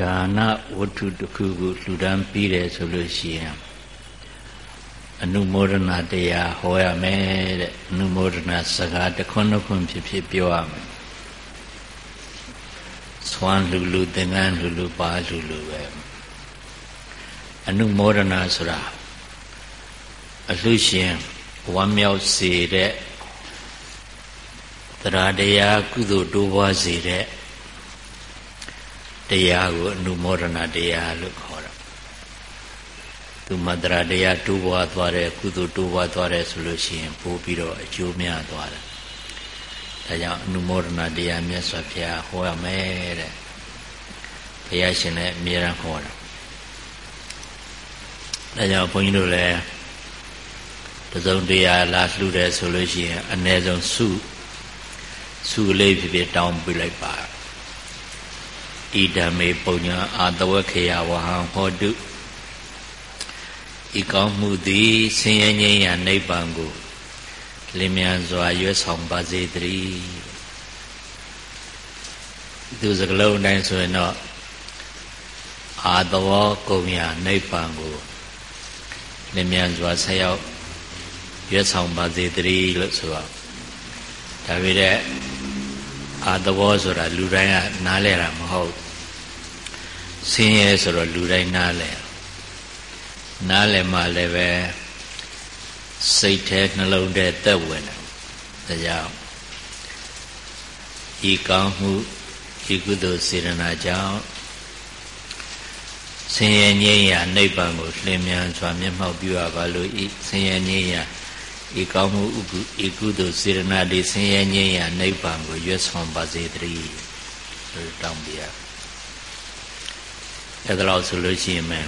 ဒါနဝတ္ထုတစ်ခုခုလှူဒန်းပြီးတယ်ဆိုလို့ရှိရင်အနုမောဒနာတရားဟောရမယ်တဲ့အနုမောဒနာစကားတစ်ခွန်းတစ်ခွန်းဖြစ်ဖြစ်ပြောရမယ်သွမ်းလူလူသင်္ကန်းလူလူပါလူလူပဲအနုမောဒနာဆိုတာအလှရှင်ဝမ်းမြောက်စေတဲ့တရားတရားကုသိုလ်တိုးပွားစေတဲ့ တရားကိုအနုမောဒနာတရားလို့ခေါ်တာသူမတရာတရားတိုးပွားသွားတဲ့ကုသိုလ်တိုးပွားသွားတဲ့ဆိုလို့ရှိရင်ပို့ပြီးတော့အကျိုးများသွားတယ်ဒါကြောင့်အနုမောဒနာတရားမြတ်စွာဘုရားဟောရမယ်တဲ့ဘုရားရှင်လည်းအမြဲတမ်းဟောတာဒါကြောင့်ဘုန်းကြီးတို့လည်းတစုံတရာလာလှူတယ်ဆိုလို့ရှိရင်အ ਨੇ ဆုံးစုစုလေးဖြစ်ဖြစ်တောင်းပြလိုက်ပါ ဣဒံမေပုံညာအာတဝခေယဝဟံဟောတုဤကောင်းမှုသည်ဆင်းရဲငြိမ်းရာနိဗ္ဗာန်ကိုလင်းမြန်စွာရွတ်ဆောင်ပါစေတည်းသူစကလုံးတိုင်းဆိုရင်တော့အာတဝကုံရာနိဗ္ဗာန်ကိုလင်းမြန်စွာဆက်ရောက်ရွတ်ဆောင်ပါစေတည်းလို့ဆိုတော့ဒါပေမဲ့ အာတဝဆိုတာလူတိုင်းကနားလဲတာမဟုတ်ဆင်းရဲဆိုတော့လူတိုင်းနားလဲနားလဲမှလည်းပဲစိတ်ထဲနှလုံးထဲသက်ဝင်တယ်ဒါကြောင့်ဤကောင်းမှုဤကုသိုလ်စေရနာကြောင့်ဆင်းရဲငြိမ်းရာနိဗ္ဗာန်ကိုလျင်မြန်စွာမျက်မှောက်ပြုရပါလို့ဤဆင်းရဲငြိမ်းရာ ဤကောင်းမှုဥကုဤကုသိုလ်စေရနာဒီဆင်းရဲငြိမ်းရာနိဗ္ဗာန်ကိုရွတ်ဆောင်ပါစေတည်းလို့တောင်းပြရအဲ့ဒါလို့ဆိုလို့ရှိရင်မယ်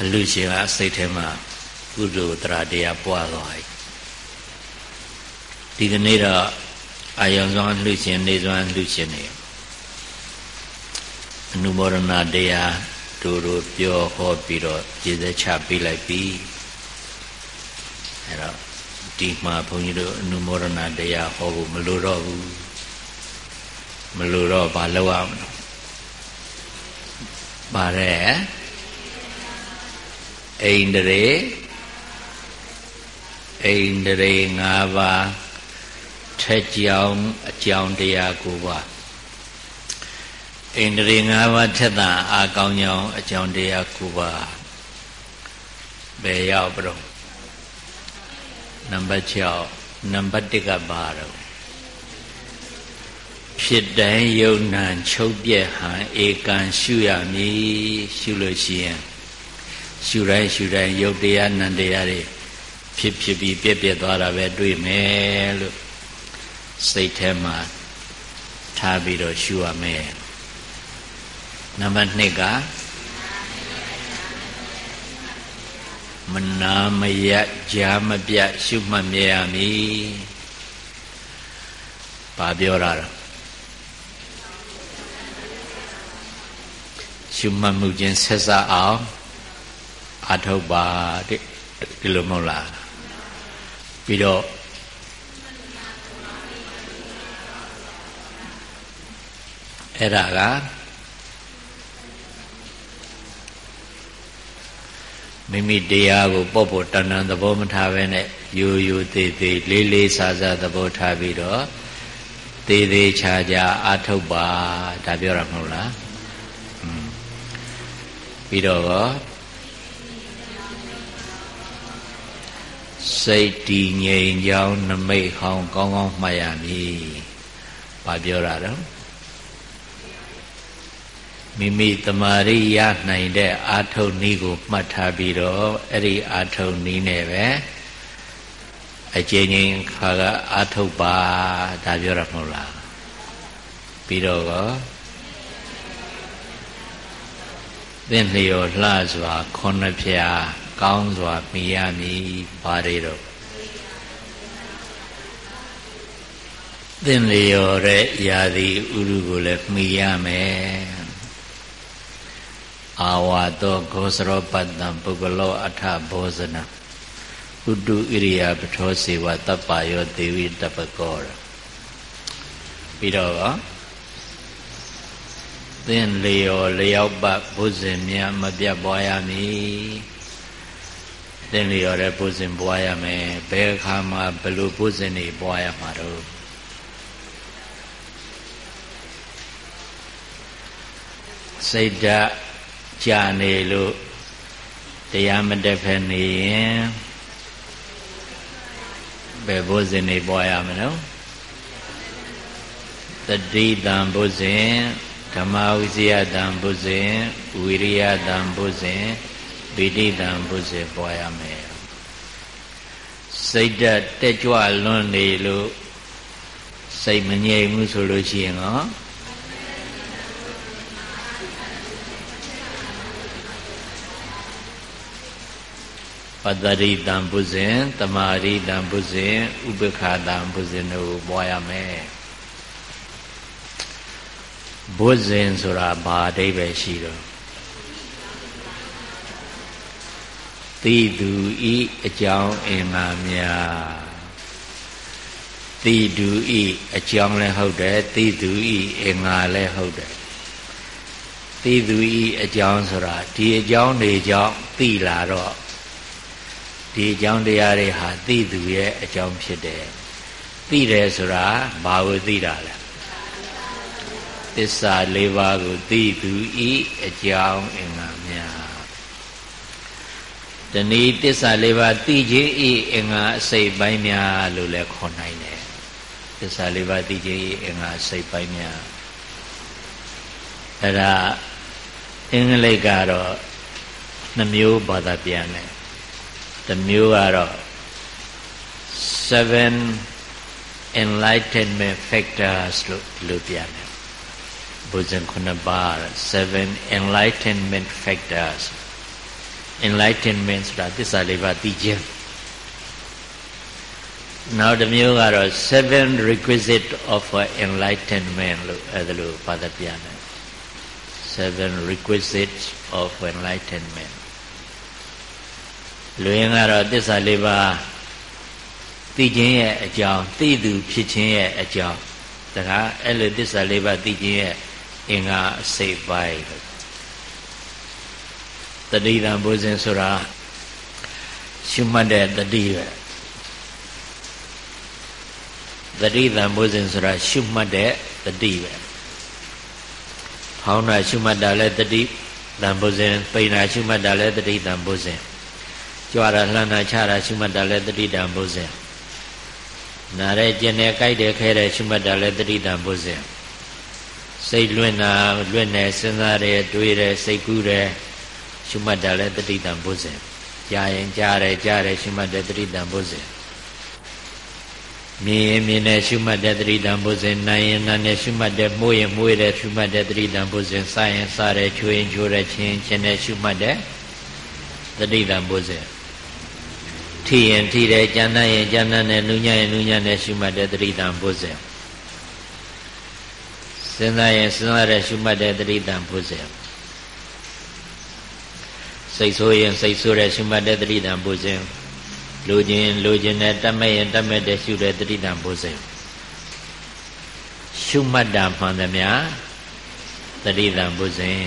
အလူရှင်ကစိတ်ထဲမှာကုသိုလ်တရားတရားပွားသွားပြီဒီကနေ့တော့အာယုံစွမ်းလှရှင်နေစွမ်းလှရှင်နေအနုမောဒနာတရားတို့တို့ပြောဟောပြီးတော့ကျေသက်ချပေးလိုက်ပြီ အဲ့တော့ဒီမှာဘုန်းကြီးတို့အနုမောဒနာတရားဟောဖို့မလိုတော့ဘူးမလိုတော့ဘာလုပ်ရမလဲပါတယ်အိန္ဒြေအိန္ဒြေ၅ပါးထက်ကြောင်အကြောင်းတရားကိုပါအိန္ဒြေ၅ပါးထက်တာအာကောင်းကြောင်းအကြောင်းတရားကိုပါဘယ်ရောက်ပြတော့ နံပါတ်6နံပါတ်1ကပါတော့ဖြစ်တိုင်းယုံနံချုပ်ပြက်ဟံဧကံရှုရမည်ရှုလို့ရှိရင်ရှုတိုင်းရှုတိုင်းယုတ်တရားနံတရားတွေဖြစ်ဖြစ်ပြီးပြက်ပြက်သွားတာပဲတွေ့မယ်လို့စိတ်ထဲမှာထားပြီးတော့ရှုရမယ်နံပါတ်2က မနာမယကြာမပြတ်ရှုမှတ်မြဲရမည်ဘာပြောတာလဲရှုမှတ်မှုချင်းဆက်စပ်အောင်အထုတ်ပါတဲ့ဒီလိုမဟုတ်လားပြီးတော့အဲ့ဒါက မိမိတရားကိုပေါ့ပေါ့တန်တန်သဘောမထားဘဲနဲ့ယူယူသေးသေးလေးလေးစားစားသဘောထားပြီးတော့သေးသေးချာချာအထုတ်ပါဒါပြောတာမဟုတ်လားပြီးတော့စိတ်တည်ငြိမ်ကြောင်းနမိတ်ဟောင်းကောင်းကောင်းမှတ်ရမည်။ဘာပြောတာတော့ မိမိတမာရိရနိုင်တဲ့အာထုံနည်းကိုမှတ်ထားပြီးတော့အဲ့ဒီအာထုံနည်းနဲ့ပဲအကျဉ်းချင်းခါကအာထုပ်ပါဒါပြောရမဟုတ်လားပြီးတော့ကောသင်လျော်လှစွာခုနှစ်ဖြာကောင်းစွာမိရမည်ဘာတွေတော့သင်လျော်တဲ့ယာတိဥရုကိုလည်းမိရမယ် အာဝါတောဂောစရောပတ္တံပုဂ္ဂလောအထဘောဇနဥတုဣရိယာပထောစေဝတပ္ပယောဒေဝိတပကောပြီးတော့သင်လျော်လျောက်ပတ်ဘုဇင်မြတ်မပြတ်ပွားရမည်သင်လျော်တဲ့ဘုဇင်ပွားရမယ်ဘယ်အခါမှာဘယ်လိုဘုဇင်တွေပွားရမှာတော့စိတ်ဓာတ် ကြာနေလို့တရားမတက်ဖက်နေရင်ဘယ်ဘုဇင်တွေပွားရမလို့တတိတံဘုဇင်ဓမ္မဝိဇယတံဘုဇင်ဝိရိယတံဘုဇင်ဗိတိတံဘုဇင်ပွားရမယ်စိတ်ဓာတ်တက်ကြွလွန်းနေလို့စိတ်မငြိမ်ဘူးဆိုလို့ရှိရင်ဟော ပတ္တိတံဘုဇင်တမာရိတံဘုဇင်ဥပခာတံဘုဇင်တို့ပွားရမယ်ဘုဇင်ဆိုတာဘာအဓိပ္ပာယ်ရှိတော့တိသူဤအကြောင်းအင်္ဂါများတိသူဤအကြောင်းလည်းဟုတ်တယ်တိသူဤအင်္ဂါလည်းဟုတ်တယ်တိသူဤအကြောင်းဆိုတာဒီအကြောင်းတွေကြောင့်သိလာတော့ ဒီအကြောင်းတရားတွေဟာသိသူရဲ့အကြောင်းဖြစ်တယ်သိတယ်ဆိုတာဘာကိုသိတာလဲသစ္စာ၄ပါးကိုသိသူဤအကြောင်းအင်္ဂါများတဏီသစ္စာ၄ပါးသိခြင်းဤအင်္ဂါအစိတ်ပိုင်းများလို့လည်းခေါ်နိုင်တယ်သစ္စာ၄ပါးသိခြင်းဤအင်္ဂါအစိတ်ပိုင်းများအဲ့ဒါအင်္ဂလိပ်ကတော့နှမျိုးဘာသာပြန်တယ် တစ်မျိုးကတော့7 enlightenment factors လို့လို့ပြန်တယ်ဘုဇင်ခုနှစ်ပါး7 enlightenment factors enlightenment ဆိုတာသစ္စာလေးပါးသိခြင်းနောက်တစ်မျိုးကတော့7 requisite of enlightenment လို့အဲဒါလို့ဘာသာပြန်တယ်7 requisites of enlightenment လူရင်းကတော့သစ္စာလေးပါးသိခြင်းရဲ့အကြောင်းသိသူဖြစ်ခြင်းရဲ့အကြောင်းဒါကအဲ့လိုသစ္စာလေးပါးသိခြင်းရဲ့အင်္ဂါအစိတ်ပိုင်းတတိတံဘုဇင်ဆိုတာရှုမှတ်တဲ့တတိပဲတတိတံဘုဇင်ဆိုတာရှုမှတ်တဲ့တတိပဲဖောင်းတာရှုမှတ်တာလဲတတိတံဘုဇင်ပိန်တာရှုမှတ်တာလဲတတိတံဘုဇင် ကြွားတာလှမ်းတာချတာရှုမှတ်တာလဲတတိတံဘုဇင်နားရဲကျင်တယ်ကြိုက်တယ်ခဲတယ်ရှုမှတ်တာလဲတတိတံဘုဇင်စိတ်လွင့်တာလွင့်တယ်စဉ်းစားတယ်တွေးတယ်စိတ်ကူးတယ်ရှုမှတ်တာလဲတတိတံဘုဇင်ကြားရင်ကြားတယ်ကြားတယ်ရှုမှတ်တယ်တတိတံဘုဇင်မြင်ရင်မြင်တယ်ရှုမှတ်တဲ့တတိတံဘုဇင်နိုင်ရင်နာနဲ့ရှုမှတ်တဲ့မှုရင်မှုရတဲ့ရှုမှတ်တဲ့တတိတံဘုဇင်စားရင်စားတယ်ချိုးရင်ချိုးတယ်ချင်းချင်းနဲ့ရှုမှတ်တဲ့တတိတံဘုဇင် ထိရင်ထိတယ်ကြမ်းတမ်းရင်ကြမ်းတမ်းတယ်နူးညံ့ရင်နူးညံ့တယ်ရှုမှတ်တဲ့တတိတံဘုဇင်စဉ်းစားရင်စဉ်းစားတဲ့ရှုမှတ်တဲ့တတိတံဘုဇင်စိတ်ဆိုးရင်စိတ်ဆိုးတဲ့ရှုမှတ်တဲ့တတိတံဘုဇင်လိုခြင်းလိုခြင်းနဲ့တတ်မဲ့ရင်တတ်မဲ့တဲ့ရှုတဲ့တတိတံဘုဇင်ရှုမှတ်တာမှန်သမျှတတိတံဘုဇင်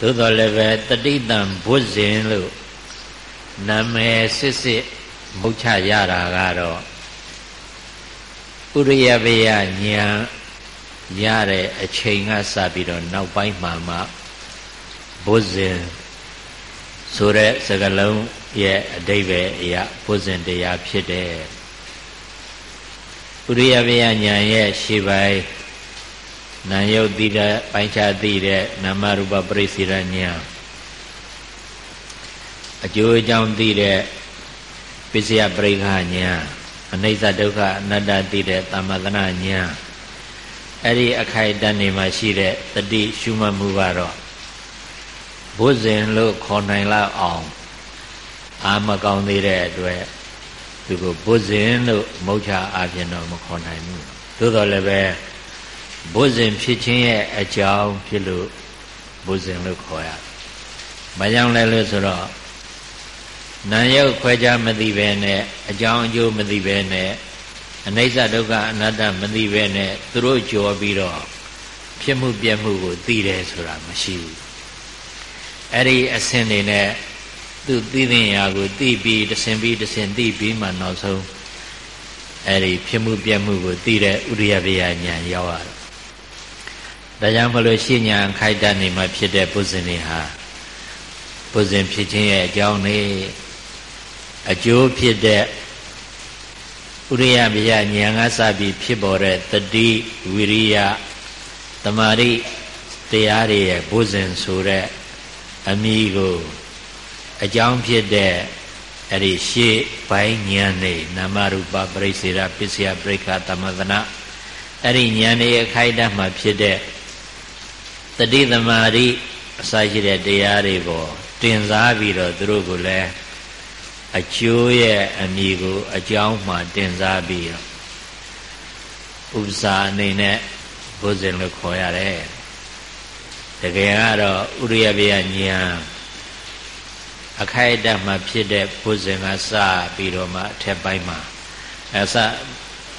သို့တော်လည်းပဲတတိတံဘုဇင်လို့ နာမည်စစ်စစ်မုတ်ချရတာကတော့ဥရိယဘေယညာရတဲ့အချိန်ကစပြီးတော့နောက်ပိုင်းမှာမှဘုဇင်ဆိုတဲ့စကားလုံးရဲ့အတိတ်ပဲအရာဘုဇင်တရားဖြစ်တယ်ဥရိယဘေယညာရဲ့ရှေ့ပိုင်းနာယုတ်တိတဲ့ပိုင်းခြားသိတဲ့နာမရူပပရိစ္ဆေရညာ အကျိုးအကြောင်းသိတဲ့ပစ္စယပရိက္ခညာအနိစ္စဒုက္ခအနတ္တသိတဲ့သမသနာညာအဲ့ဒီအခိုက်အတန့်နေမှာရှိတဲ့တတိရှုမှတ်မှုကတော့ဘုဇင်လို့ခေါ်နိုင်လောက်အောင်အာမကောင်းသေးတဲ့အတွက်သူကဘုဇင်လို့မုတ်ချအပြင်တော့မခေါ်နိုင်ဘူးသို့တော်လည်းပဲဘုဇင်ဖြစ်ခြင်းရဲ့အကြောင်းဖြစ်လို့ဘုဇင်လို့ခေါ်ရ။ဘာကြောင့်လဲလို့ဆိုတော့ နာယုတ်ခွဲခြားမသိပဲနဲ့အကြောင်းအကျိုးမသိပဲနဲ့အနိစ္စဒုက္ခအနတ္တမသိပဲနဲ့သူတို့ကြော်ပြီးတော့ဖြစ်မှုပြက်မှုကိုသိတယ်ဆိုတာမရှိဘူးအဲ့ဒီအစင်နေနဲ့သူသိသိရာကိုသိပြီးတဆင်ပြီးတဆင်သိပြီးမှနောက်ဆုံးအဲ့ဒီဖြစ်မှုပြက်မှုကိုသိတဲ့ဥရိယပယဉာဏ်ရောက်ရတယ်ဒါကြောင့်မလို့ရှင်းညာခိုက်တတ်နေမှဖြစ်တဲ့ပုဇဉ်တွေဟာပုဇဉ်ဖြစ်ခြင်းရဲ့အကြောင်းနေ အကျိုးဖြစ်တဲ့ဥရိယပယဉာဏ်ကစပြီးဖြစ်ပေါ်တဲ့တတိဝိရိယတမာရိတရားတွေရဲ့ပုဇဉ်ဆိုတဲ့အမိကိုအကြောင်းဖြစ်တဲ့အဲ့ဒီရှေ့ပိုင်းဉာဏ်နေနာမရူပပရိစေရပစ္စယပရိခသမသနာအဲ့ဒီဉာဏ်ရဲ့အခိုက်အတန့်မှာဖြစ်တဲ့တတိသမารိအစရှိတဲ့တရားတွေကိုတင်စားပြီးတော့သူတို့ကိုလည်း အကျိုးရဲ့အမိကိုအကြောင်းမှတင်စားပြီးတော့ဥပစာအနေနဲ့ဘုဇင်လို့ခေါ်ရတယ်တကယ်ကတော့ဥရိယဘေယဉာဏ်အခိုက်အတန့်မှဖြစ်တဲ့ဘုဇင်ကစပြီးတော့မှအထက်ပိုင်းမှာအစ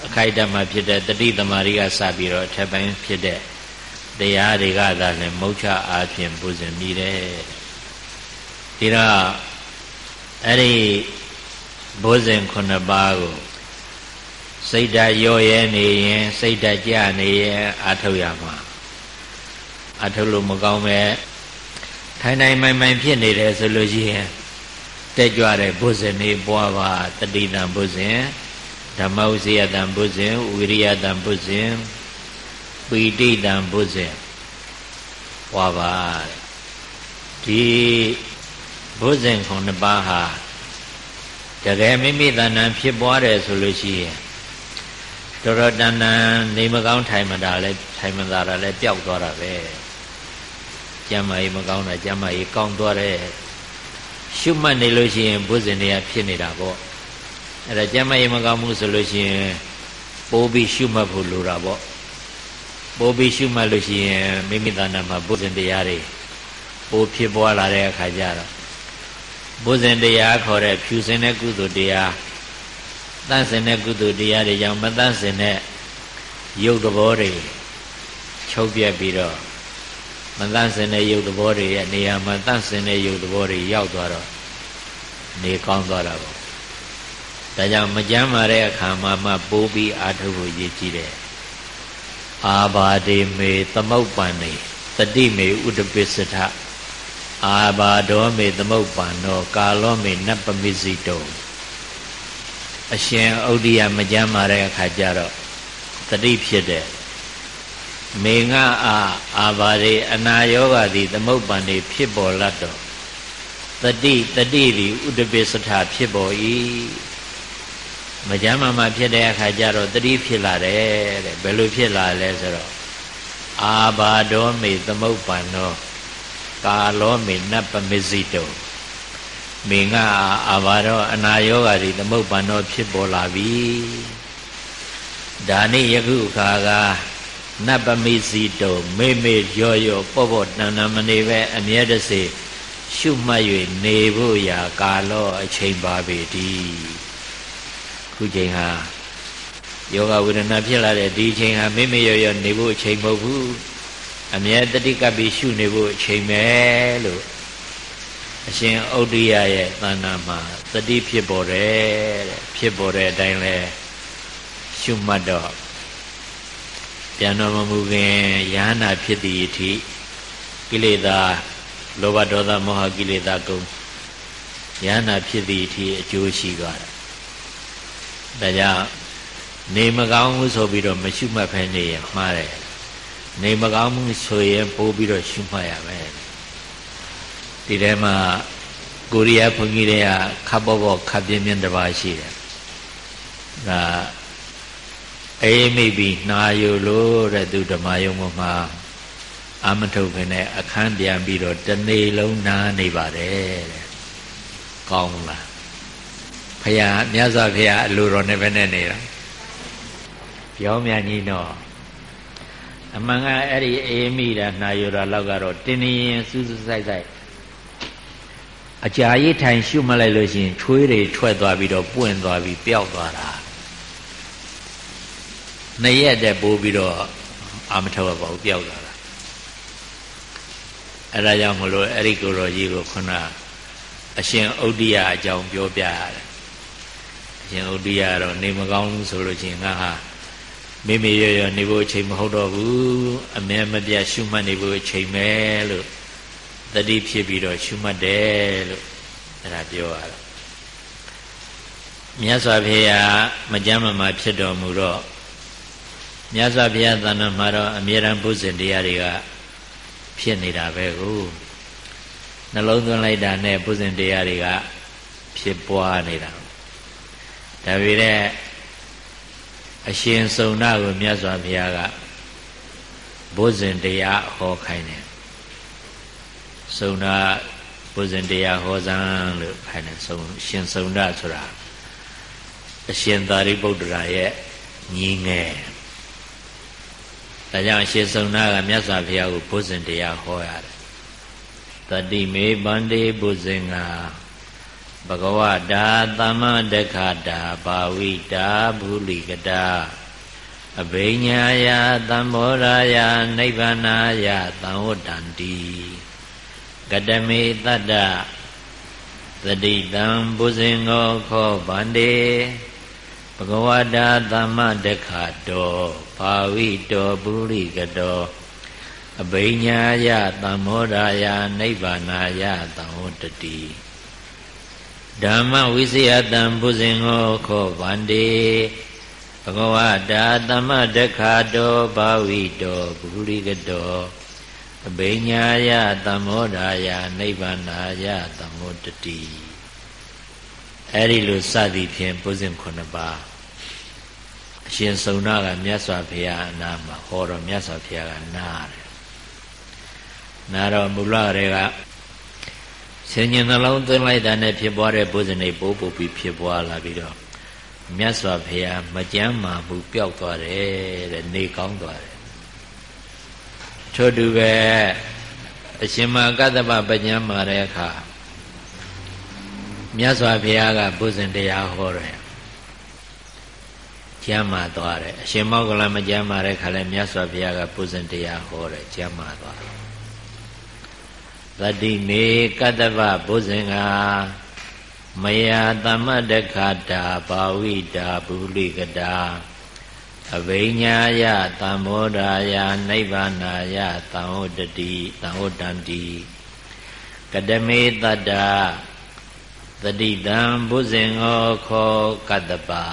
အခိုက်အတန့်မှဖြစ်တဲ့တတိသမารိကစပြီးတော့အထက်ပိုင်းဖြစ်တဲ့တရားတွေကသာလည်းမုတ်ချအားဖြင့်ပူဇင်မိတယ်ဒီတော့ အဲ့ဒီဘုဇင်ခုနှစ်ပါးကိုစိတ်ဓာတ်ရော့ရဲနေရင်စိတ်ဓာတ်ကြနေရင်အာထုတ်ရမှာအာထုတ်လို့မကောင်းပဲထိုင်တိုင်းမိုင်မိုင်ဖြစ်နေတယ်ဆိုလို့ရှိရင်တက်ကြွတဲ့ဘုဇင်နေပွားပါတတိတံဘုဇင်ဓမ္မဥစီယတံဘုဇင်ဝိရိယတံဘုဇင်ပီတိတံဘုဇင်ဟွာပါဒီ ဘုဇင်ခုနှစ်ပါးဟာတကယ်မိမိတဏ္ဍာဖြစ်ပွားတယ်ဆိုလို့ရှိရင်တော်တော်တဏ္ဍာနေမကောင်းထိုင်မတာလဲထိုင်မသာတာလဲပျောက်သွားတာပဲကျမ်းမာရေးမကောင်းတာကျမ်းမာရေးကောင်းသွားတယ်ရှုမှတ်နေလို့ရှိရင်ဘုဇင်တွေကဖြစ်နေတာပေါ့အဲ့ဒါကျမ်းမာရေးမကောင်းမှုဆိုလို့ရှိရင်ပိုးပြီးရှုမှတ်ဖို့လိုတာပေါ့ပိုးပြီးရှုမှတ်လို့ရှိရင်မိမိသားနာမှာဘုဇင်တရားတွေပိုးဖြစ်ပွားလာတဲ့အခါကျတော့ ဘုဇင်တရားခေါ်တဲ့ဖြူစင်တဲ့ကုသိုလ်တရားတန့်စင်တဲ့ကုသိုလ်တရားတွေကြောင့်မတန့်စင်တဲ့ရုပ်သဘောတွေချုပ်ပြက်ပြီးတော့မတန့်စင်တဲ့ရုပ်သဘောတွေရဲ့နေရာမှာတန့်စင်တဲ့ရုပ်သဘောတွေရောက်သွားတော့နေကောင်းသွားတာပေါ့ဒါကြောင့်မကြမ်းမာတဲ့အခါမှာမှပိုးပြီးအာထုဖို့ရည်ကြည့်တယ်အာဘာဒေမေသမုပ္ပန္နေတတိမေဥဒပိစထ အာဘာဒောမေသမုပ္ပန္နောကာလောမေနပမိစိတောအရှင်ဩဒိယမကြမ်းမာတဲ့အခါကျတော့တတိဖြစ်တဲ့မေငါအာအာဘာရေအနာယောဂသည်သမုပ္ပန္နေဖြစ်ပေါ်လတ်တော့တတိတတိသည်ဥဒပိစထဖြစ်ပေါ်၏မကြမ်းမမှဖြစ်တဲ့အခါကျတော့တတိဖြစ်လာတယ်တဲ့ဘယ်လိုဖြစ်လာလဲဆိုတော့အာဘာဒောမေသမုပ္ပန္နော ကာလောမေနပမစ္စည်းတောမေငါအာဘာရောအနာယောဂါဒီသမုပ္ပန္နောဖြစ်ပေါ်လာပြီဒါနေ့ယခုအခါကနပမိစီတုံမေမေရောရောပေါ့ပေါ့တန်တန်မနေပဲအမြဲတစေရှုမှတ်၍နေဖို့ရာကာလောအချိန်ပါပေတည်းခုချိန်ဟာယောဂဝေဒနာဖြစ်လာတဲ့ဒီချိန်ဟာမေမေရောရောနေဖို့အချိန်မဟုတ်ဘူး အမြဲတတိကပ်ပြီးရှုနေဖို့အချိန်ပဲလို့အရှင်ဩဒိယရဲ့သဏ္ဍာန်မှာတတိဖြစ်ပေါ်တယ်တဲ့ဖြစ်ပေါ်တဲ့အတိုင်းလဲရှုမှတ်တော့ပြန်တော်မမူခင်ယဟနာဖြစ်သည့်အထိကိလေသာလောဘဒေါသမောဟကိလေသာကုန်ယဟနာဖြစ်သည့်အထိအကျိုးရှိသွားတယ်ဒါကြောင့်နေမကောင်းဘူးဆိုပြီးတော့မရှုမှတ်ဖဲနေရင်မှားတယ် နေမကောင်းမှုဆိုရင်ပို့ပြီးတော့ရှုမှတ်ရမယ်ဒီထဲမှာကိုရီးယားဘုန်းကြီးတွေကခပ်ပေါ်ပေါ်ခပ်ပြင်းပြင်းတစ်ပါးရှိတယ်ဒါအေးမိပြီးနာယူလို့တဲ့သူဓမ္မယုံမှာအာမထုတ်ခင်နဲ့အခန်းပြန်ပြီးတော့တနေ့လုံးနားနေပါတယ်တဲ့ကောင်းလားဖရာမြတ်စွာဘုရားအလိုတော်နဲ့ပဲနဲ့နေတာပြောမြကြီးတော့ အမှန်ကအဲ့ဒီအေးမိတာနာယူတာလောက်ကတော့တင်းနေရင်စူးစူးဆိုင်ဆိုင်အကြာကြီးထိုင်ရှုမလိုက်လို့ရှိရင်ချွေးတွေထွက်သွားပြီးတော့ပွင့်သွားပြီးပျောက်သွားတာနှစ်ရက်တည်းပိုးပြီးတော့အာမထောက်ပါဘူးပျောက်သွားတာအဲဒါကြောင့်မလို့အဲ့ဒီကိုရောကြီးကိုခုနအရှင်ဥဒ္ဒိယအကြောင်းပြောပြရတယ်အရှင်ဥဒ္ဒိယကတော့နေမကောင်းဘူးဆိုလို့ချင်းငါဟာ မိမိရရနေဖို့အချိန်မဟုတ်တော့ဘူးအမြဲမပြတ်ရှုမှတ်နေဖို့အချိန်ပဲလို့တတိဖြစ်ပြီးတော့ရှုမှတ်တယ်လို့အဲ့ဒါပြောရတာမြတ်စွာဘုရားမကြမ်းမမာဖြစ်တော်မူတော့မြတ်စွာဘုရားသဏ္ဍာန်မှာတော့အမြဲတမ်းဘုဇင်တရားတွေကဖြစ်နေတာပဲကိုနှလုံးသွင်းလိုက်တာနဲ့ဘုဇင်တရားတွေကဖြစ်ပွားနေတာဒါပေမဲ့ အရှင်စုံနာကိုမြတ်စွာဘုရားကဘုဇင်တရားဟောခိုင်းတယ်စုံနာဘုဇင်တရားဟောစမ်းလို့ခိုင်းတယ်စုံရှင်စုံနာဆိုတာအရှင်သာရိပုတ္တရာရဲ့ညီငယ်ဒါကြောင့်အရှင်စုံနာကမြတ်စွာဘုရားကိုဘုဇင်တရားဟောရတယ်တတိမေဗန္တိဘုဇင်္ဂ ဘဂဝတာသမ္မတက္ခတာဘာဝိတာဘူလိကတာအဘိညာယသံဘောရာယနိဗ္ဗာနာယသံဝတ္တန္တိကတမေတတ္တသတိတံဘုဇင်္ဂောခောဗန္တေဘဂဝတာသမ္မတက္ခတောဘာဝိတောပုရိကတောအဘိညာယသံမောဒာယနိဗ္ဗာနာယသံဝတ္တိ ဓမ္မဝိစီယတံဘုဇင်ဟောခောဗန္တိဘဂဝတာသမ္မတက္ခတောဘာဝိတောပုရိကတောအဘိညာယသံမောဒာယနိဗ္ဗာနာယသံဝတ္တိအဲ့ဒီလိုစသည်ဖြင့်ဘုဇင်9ပါးအရှင်စုံနာကမြတ်စွာဘုရားအနာမှာဟောတော့မြတ်စွာဘုရားကနားတယ်နားတော့မူလတွေက ဆင်ញင်နှလုံးသွင်းလိုက်တာနဲ့ဖြစ်ပွားတဲ့ဘုဇနိပိုးပို့ပြီးဖြစ်ပွားလာပြီးတော့မြတ်စွာဘုရားမကြမ်းမာမှုပျောက်သွားတယ်တဲ့နေကောင်းသွားတယ်ထို့တူပဲအရှင်မကတ္တပပညာမာတဲ့အခါမြတ်စွာဘုရားကဘုဇင်တရားဟောတယ်ကျမ်းမာသွားတယ်အရှင်မောကလမကျမ်းမာတဲ့ခါလဲမြတ်စွာဘုရားကပုဇဉ်တရားဟောတယ်ကျမ်းမာသွားတယ် သတိမေကတ္တဗဘုဇင်္ဂာမယာသမ္မတခတာဘာဝိတာဘူလိကတာအဘိညာယသံမောဒာယနိဗ္ဗာနာယသံဝတ္တိသံဝတ္တန္တိကတမေတတ္တာသတိတံဘုဇင်္ဂောခောကတ္တပါ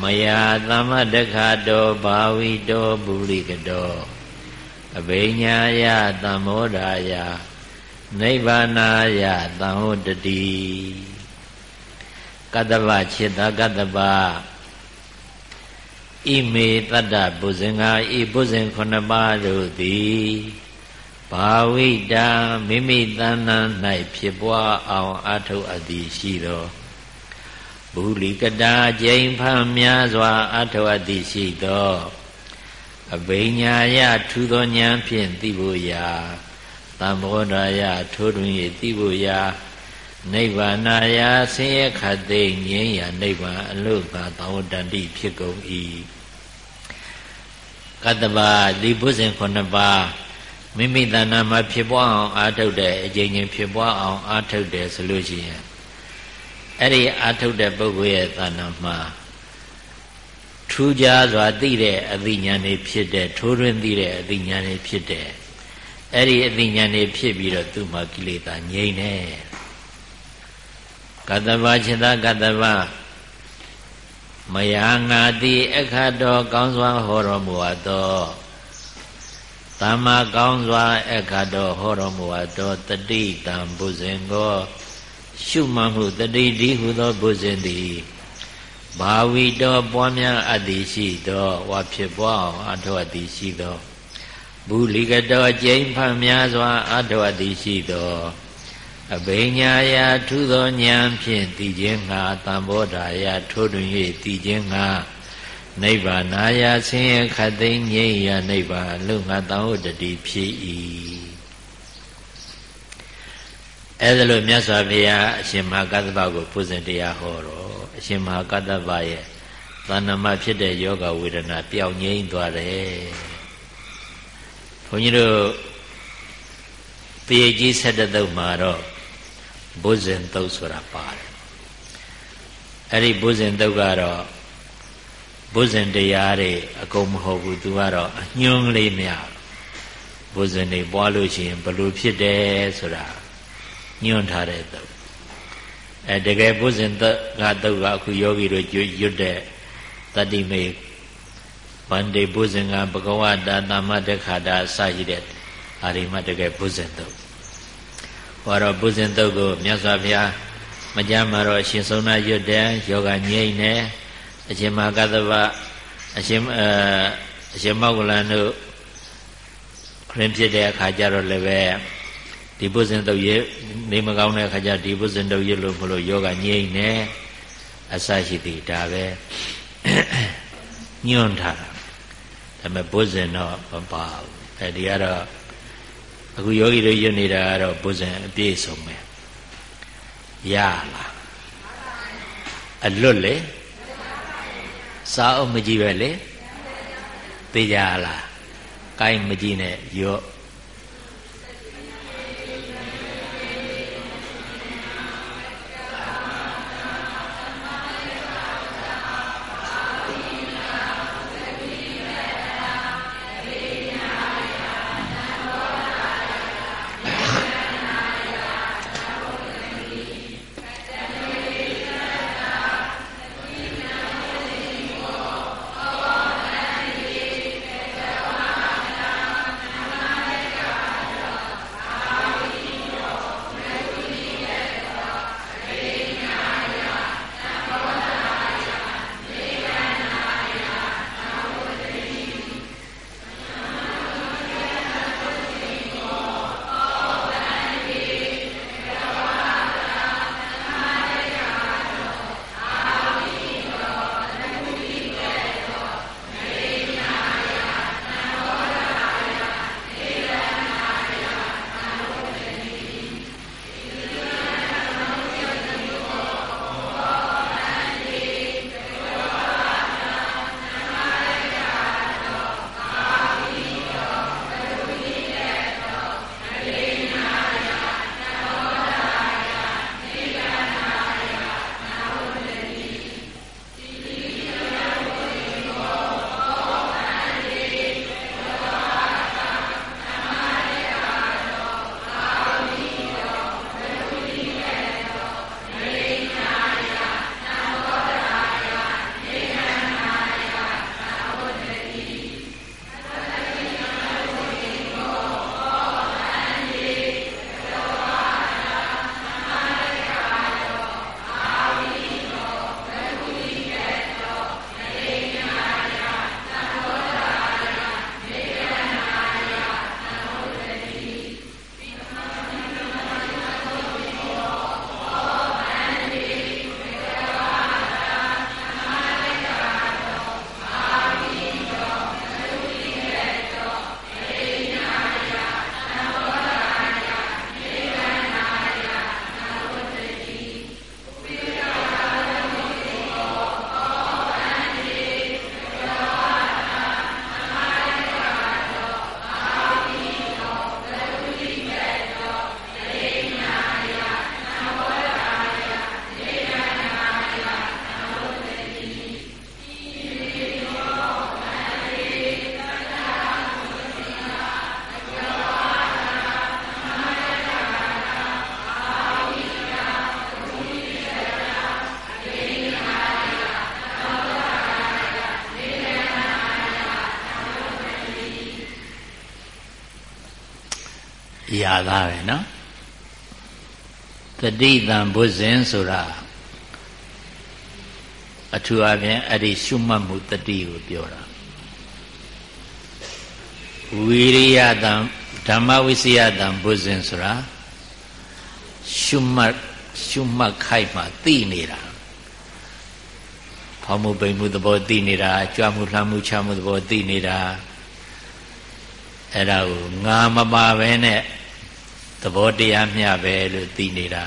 မယာသမ္မတခတောဘာဝိတောပုရိကတော အဘိညာယသံမောဒာယနိဗ္ဗာနာယသံဟောတတိကတ္တဗจิตကတ္တဗဣမေတတ္တဘုဇင်္ဂာဤဘုဇင်ခုနှစ်ပါးတို့သည်ဘာဝိတာမိမိတဏ္ဍ၌ဖြစ်ပွားအောင်အထုအပ်သည်ရှိသောဘူလီကတာကျိန်ဖန်များစွာအထောအသည်ရှိသော အဘိညာယထူသောဉာဏ်ဖြင့်သိဖို့ရာသံဘောဓာယထိုးတွင်၏သိဖို့ရာနိဗ္ဗာနာယဆင်းရဲခတ်သိငြိမ်းရာနိဗ္ဗာန်အလို့သာသဝတ္တတိဖြစ်ကုန်၏ကတ္တဗဒီဘုဇင်ခုနှစ်ပါးမိမိတဏ္ဍာမှာဖြစ်ပွားအောင်အာထုတ်တဲ့အကျဉ်းချင်းဖြစ်ပွားအောင်အာထုတ်တယ်ဆိုလို့ရှိရင်အဲ့ဒီအာထုတ်တဲ့ပုဂ္ဂိုလ်ရဲ့သာနာမှာ ထူးခြားစွာသိတဲ့အသိဉာဏ်တွေဖြစ်တဲ့ထိုးထွင်းသိတဲ့အသိဉာဏ်တွေဖြစ်တဲ့အဲ့ဒီအသိဉာဏ်တွေဖြစ်ပြီးတော့သူ့မှာကိလေသာငြိမ့်နေကတ္တဗจิตကတ္တဗမယာငါတိအခါတော်ကောင်းစွာဟောတော်မူအပ်သောသမ္မာကောင်းစွာအခါတော်ဟောတော်မူအပ်သောတတိတံဘုဇင်ကိုရှုမှတ်မှုတတိတိဟုသောဘုဇင်သည် ဘာဝီတော်ပွားများအပ်သည်ရှိသောဝါဖြစ်ပွားအောင်အထောက်အသည်ရှိသောဘူလီကတော်ကျိန်ဖန်များစွာအထောက်အသည်ရှိသောအဘိညာယာထူသောဉာဏ်ဖြင့်တည်ခြင်းငါတံဘောဓာယထိုးတွင်၍တည်ခြင်းငါနိဗ္ဗာနာယဆင်းရဲခတ်သိမ်းငြိမ်းရာနိဗ္ဗာန်လုံငါတံဟုတ်တတိဖြစ်၏အဲ့ဒါလို့မြတ်စွာဘုရားအရှင်မဟာကတ္တဗကိုပုဇဉ်တရားဟောတော့အ ရှင်မဟာကတ္တဗရဲ့သဏ္ဍမဖြစ်တဲ့ယောဂဝေဒနာပျောက်ငြိမ်းသွားတယ်ုန်းကြီးတို့ပြေကြီးဆက်တဲ့သုတ်မှာတော့ဘုဇင်သုတ်ဆိုတာပါတယ်အဲ့ဒီဘုဇင်သုတ်ကတော့ဘုဇင်တရားတွေအကုန်မဟုတ်ဘူးသူကတော့အညွန်းလေးများဘုဇင်တွေပွားလို့ရှိရင်ဘလို့ဖြစ်တယ်ဆိုတာညွှန်ထားတဲ့သုတ် အဲတကယ်ဘုဇင်သုတ်ကသုတ်ကအခုယောဂီတို့ရွတ်တဲ့တတိမေဗန္တေဘုဇင်ကဘဂဝတာသမ္မတခါတာအစရှိတဲ့အာရိမတကယ်ဘုဇင်သုတ်ဟောတော့ဘုဇင်သုတ်ကိုမြတ်စွာဘုရားမကြမ်းမှာတော့အရှင်ဆုံးနာရွတ်တယ်ယောဂငြိမ့်တယ်အရှင်မကသဗ္ဗအရှင်အအရှင်မောဂလန်တို့ခရင်ဖြစ်တဲ့အခါကျတော့လည်းပဲ ဒီဘုဇင်တုတ်ရနေမကောင်းတဲ့အခါကျဒီဘုဇင်တုတ်ရလို့မလို့ယောဂငြိမ့်နေအစရှိသည်ဒါပဲညွန့်ထားတာဒါပေမဲ့ဘုဇင်တော့မပါဘူးအဲဒီကတော့အခုယောဂီတို့ရွတ်နေတာကတော့ဘုဇင်အပြည့်စုံပဲရလားအလွတ်လေစာအုပ်မကြည့်ပဲလေသိကြလားကိုင်းမကြည့်နဲ့ရော့ ရာသားပဲနော်တတိတံဘုဇင်ဆိုတာအထူးအဖြင့်အဲ့ဒီရှုမှတ်မှုတတိကိုပြောတာဝိရိယတံဓမ္မဝိစီယတံဘုဇင်ဆိုတာရှုမှတ်ရှုမှတ်ခိုက်မှသိနေတာဖောက်မှုပိန်မှုသဘောသိနေတာကြွမှုလှမ်းမှုချမှုသဘောသိနေတာအဲ့ဒါကိုငါမပါဘဲနဲ့ သဘောတရားမျှပဲလို့သိနေတာ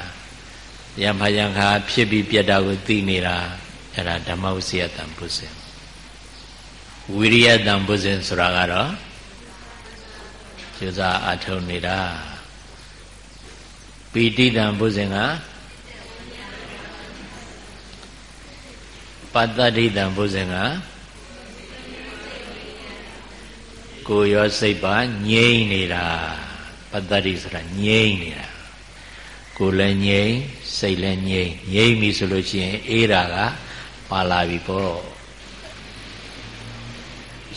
ယမယံခါဖြစ်ပြီးပြတ်တာကိုသိနေတာအဲ့ဒါဓမ္မဝစီယတံပုဇဉ်ဝိရိယတံပုဇဉ်ဆိုတာကတော့ကျူစာအထုံနေတာပီတိတံဘုဇင်ကပတ္တတိတံဘုဇင်ကကိုရောစိတ်ပါငြိမ့်နေတာ ပတ္တတိဆိုတာငြိမ့်နေတာကိုလည်းငြိမ့်စိတ်လည်းငြိမ့်ငြိမ့်ပြီဆိုလို့ရှိရင်အေးတာကပါလာပြီပေါ့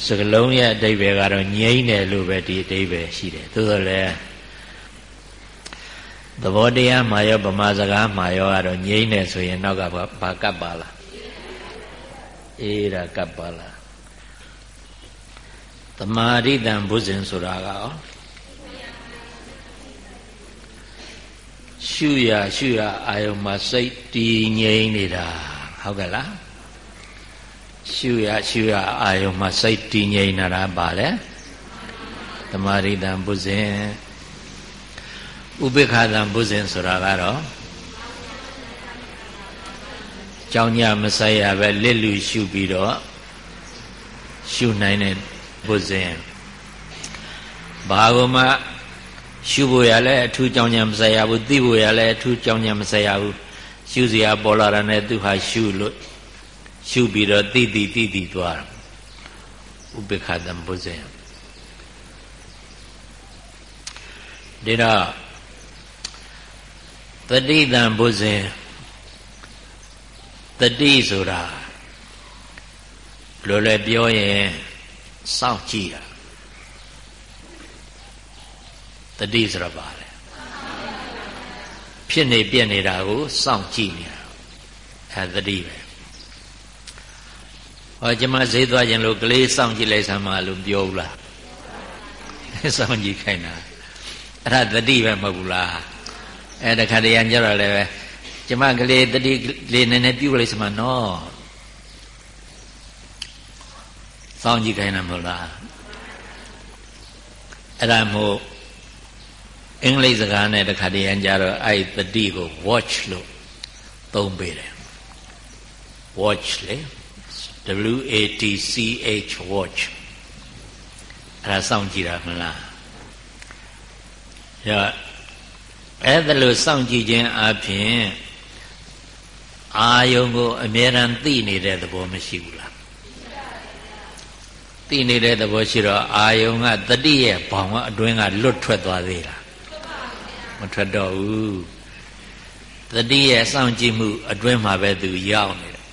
စကလုံးရဲ့အတိတ်ပဲကတော့ငြိမ့်တယ်လို့ပဲဒီအတိတ်ပဲရှိတယ်သို့သော်လည်းသဘောတရားမှာရောဗမာစကားမှာရောကတော့ငြိမ့်တယ်ဆိုရင်နောက်ကဘာကပ်ပါလားအေးတာကပ်ပါလားသမာဓိတံဘုဇင်ဆိုတာကရော ရှုရရှုရအာယုံမှာစိတ်တည်ငြိမ်နေတာဟုတ်ကဲ့လားရှုရရှုရအာယုံမှာစိတ်တည်ငြိမ်နေတာပါလေသမာဓိတံဘုဇင်ဥပိ္ပခတံဘုဇင်ဆိုတာကတော့ကြောင်းညမဆိုင်ရပဲလက်လူရှုပြီးတော့ရှုနိုင်တဲ့ဘုဇင်ဘာကမှ ရှုဖို့ရလဲအထူးကြောင်းညမဆိုင်ရဘူးသိဖို့ရလဲအထူးကြောင်းညမဆိုင်ရဘူးရှုစရာပေါ်လာတာနဲ့သူဟာရှုလို့ရှုပြီးတော့သိသိသိသိသွားဥပိ္ပခတံဘုဇင်ဒီတော့တတိတံဘုဇင်တတိဆိုတာလိုလည်းပြောရင်စောင့်ကြည့်တာ တတိဆိုတာပါလေဖြစ်နေပြက်နေတာကိုစောင့်ကြည့်နေတာအဲတတိပဲဟောကျမဈေးသွားခြင်းလို့ကလေးစောင့်ကြည့်လိုက်စမ်းပါလို့ပြောဘူးလားစောင့်ကြည့်ခိုင်းတာအဲ့ဒါတတိပဲမဟုတ်ဘူးလားအဲတခါတည်းရံကြတော့လည်းပဲကျမကလေးတတိလေးနည်းနည်းပြုတ်လိုက်စမ်းနော်စောင့်ကြည့်ခိုင်းတာမဟုတ်လားအဲ့ဒါမို့ အင်္ဂလိပ်စကားနဲ့တခါတည်းရန်ကြတော့အဲ့တတိကို watch လို့သုံးပေးတယ် watch လေ W A T C H watch အဲ့ဒါစောင့်ကြည့်တာမလားရအဲ့ဒါလို့စောင့်ကြည့်ခြင်းအပြင်အာယုံကိုအမြဲတမ်းသိနေတဲ့သဘောမရှိဘူးလားသိနေတဲ့သဘောရှိတော့အာယုံကတတိရဲ့ဘောင်ကအတွင်းကလွတ်ထွက်သွားသေးလား မထွက်တော့ဘူးတတိရဲ့စောင့်ကြည့်မှုအတွင်းမှာပဲသူရောက်နေတယ်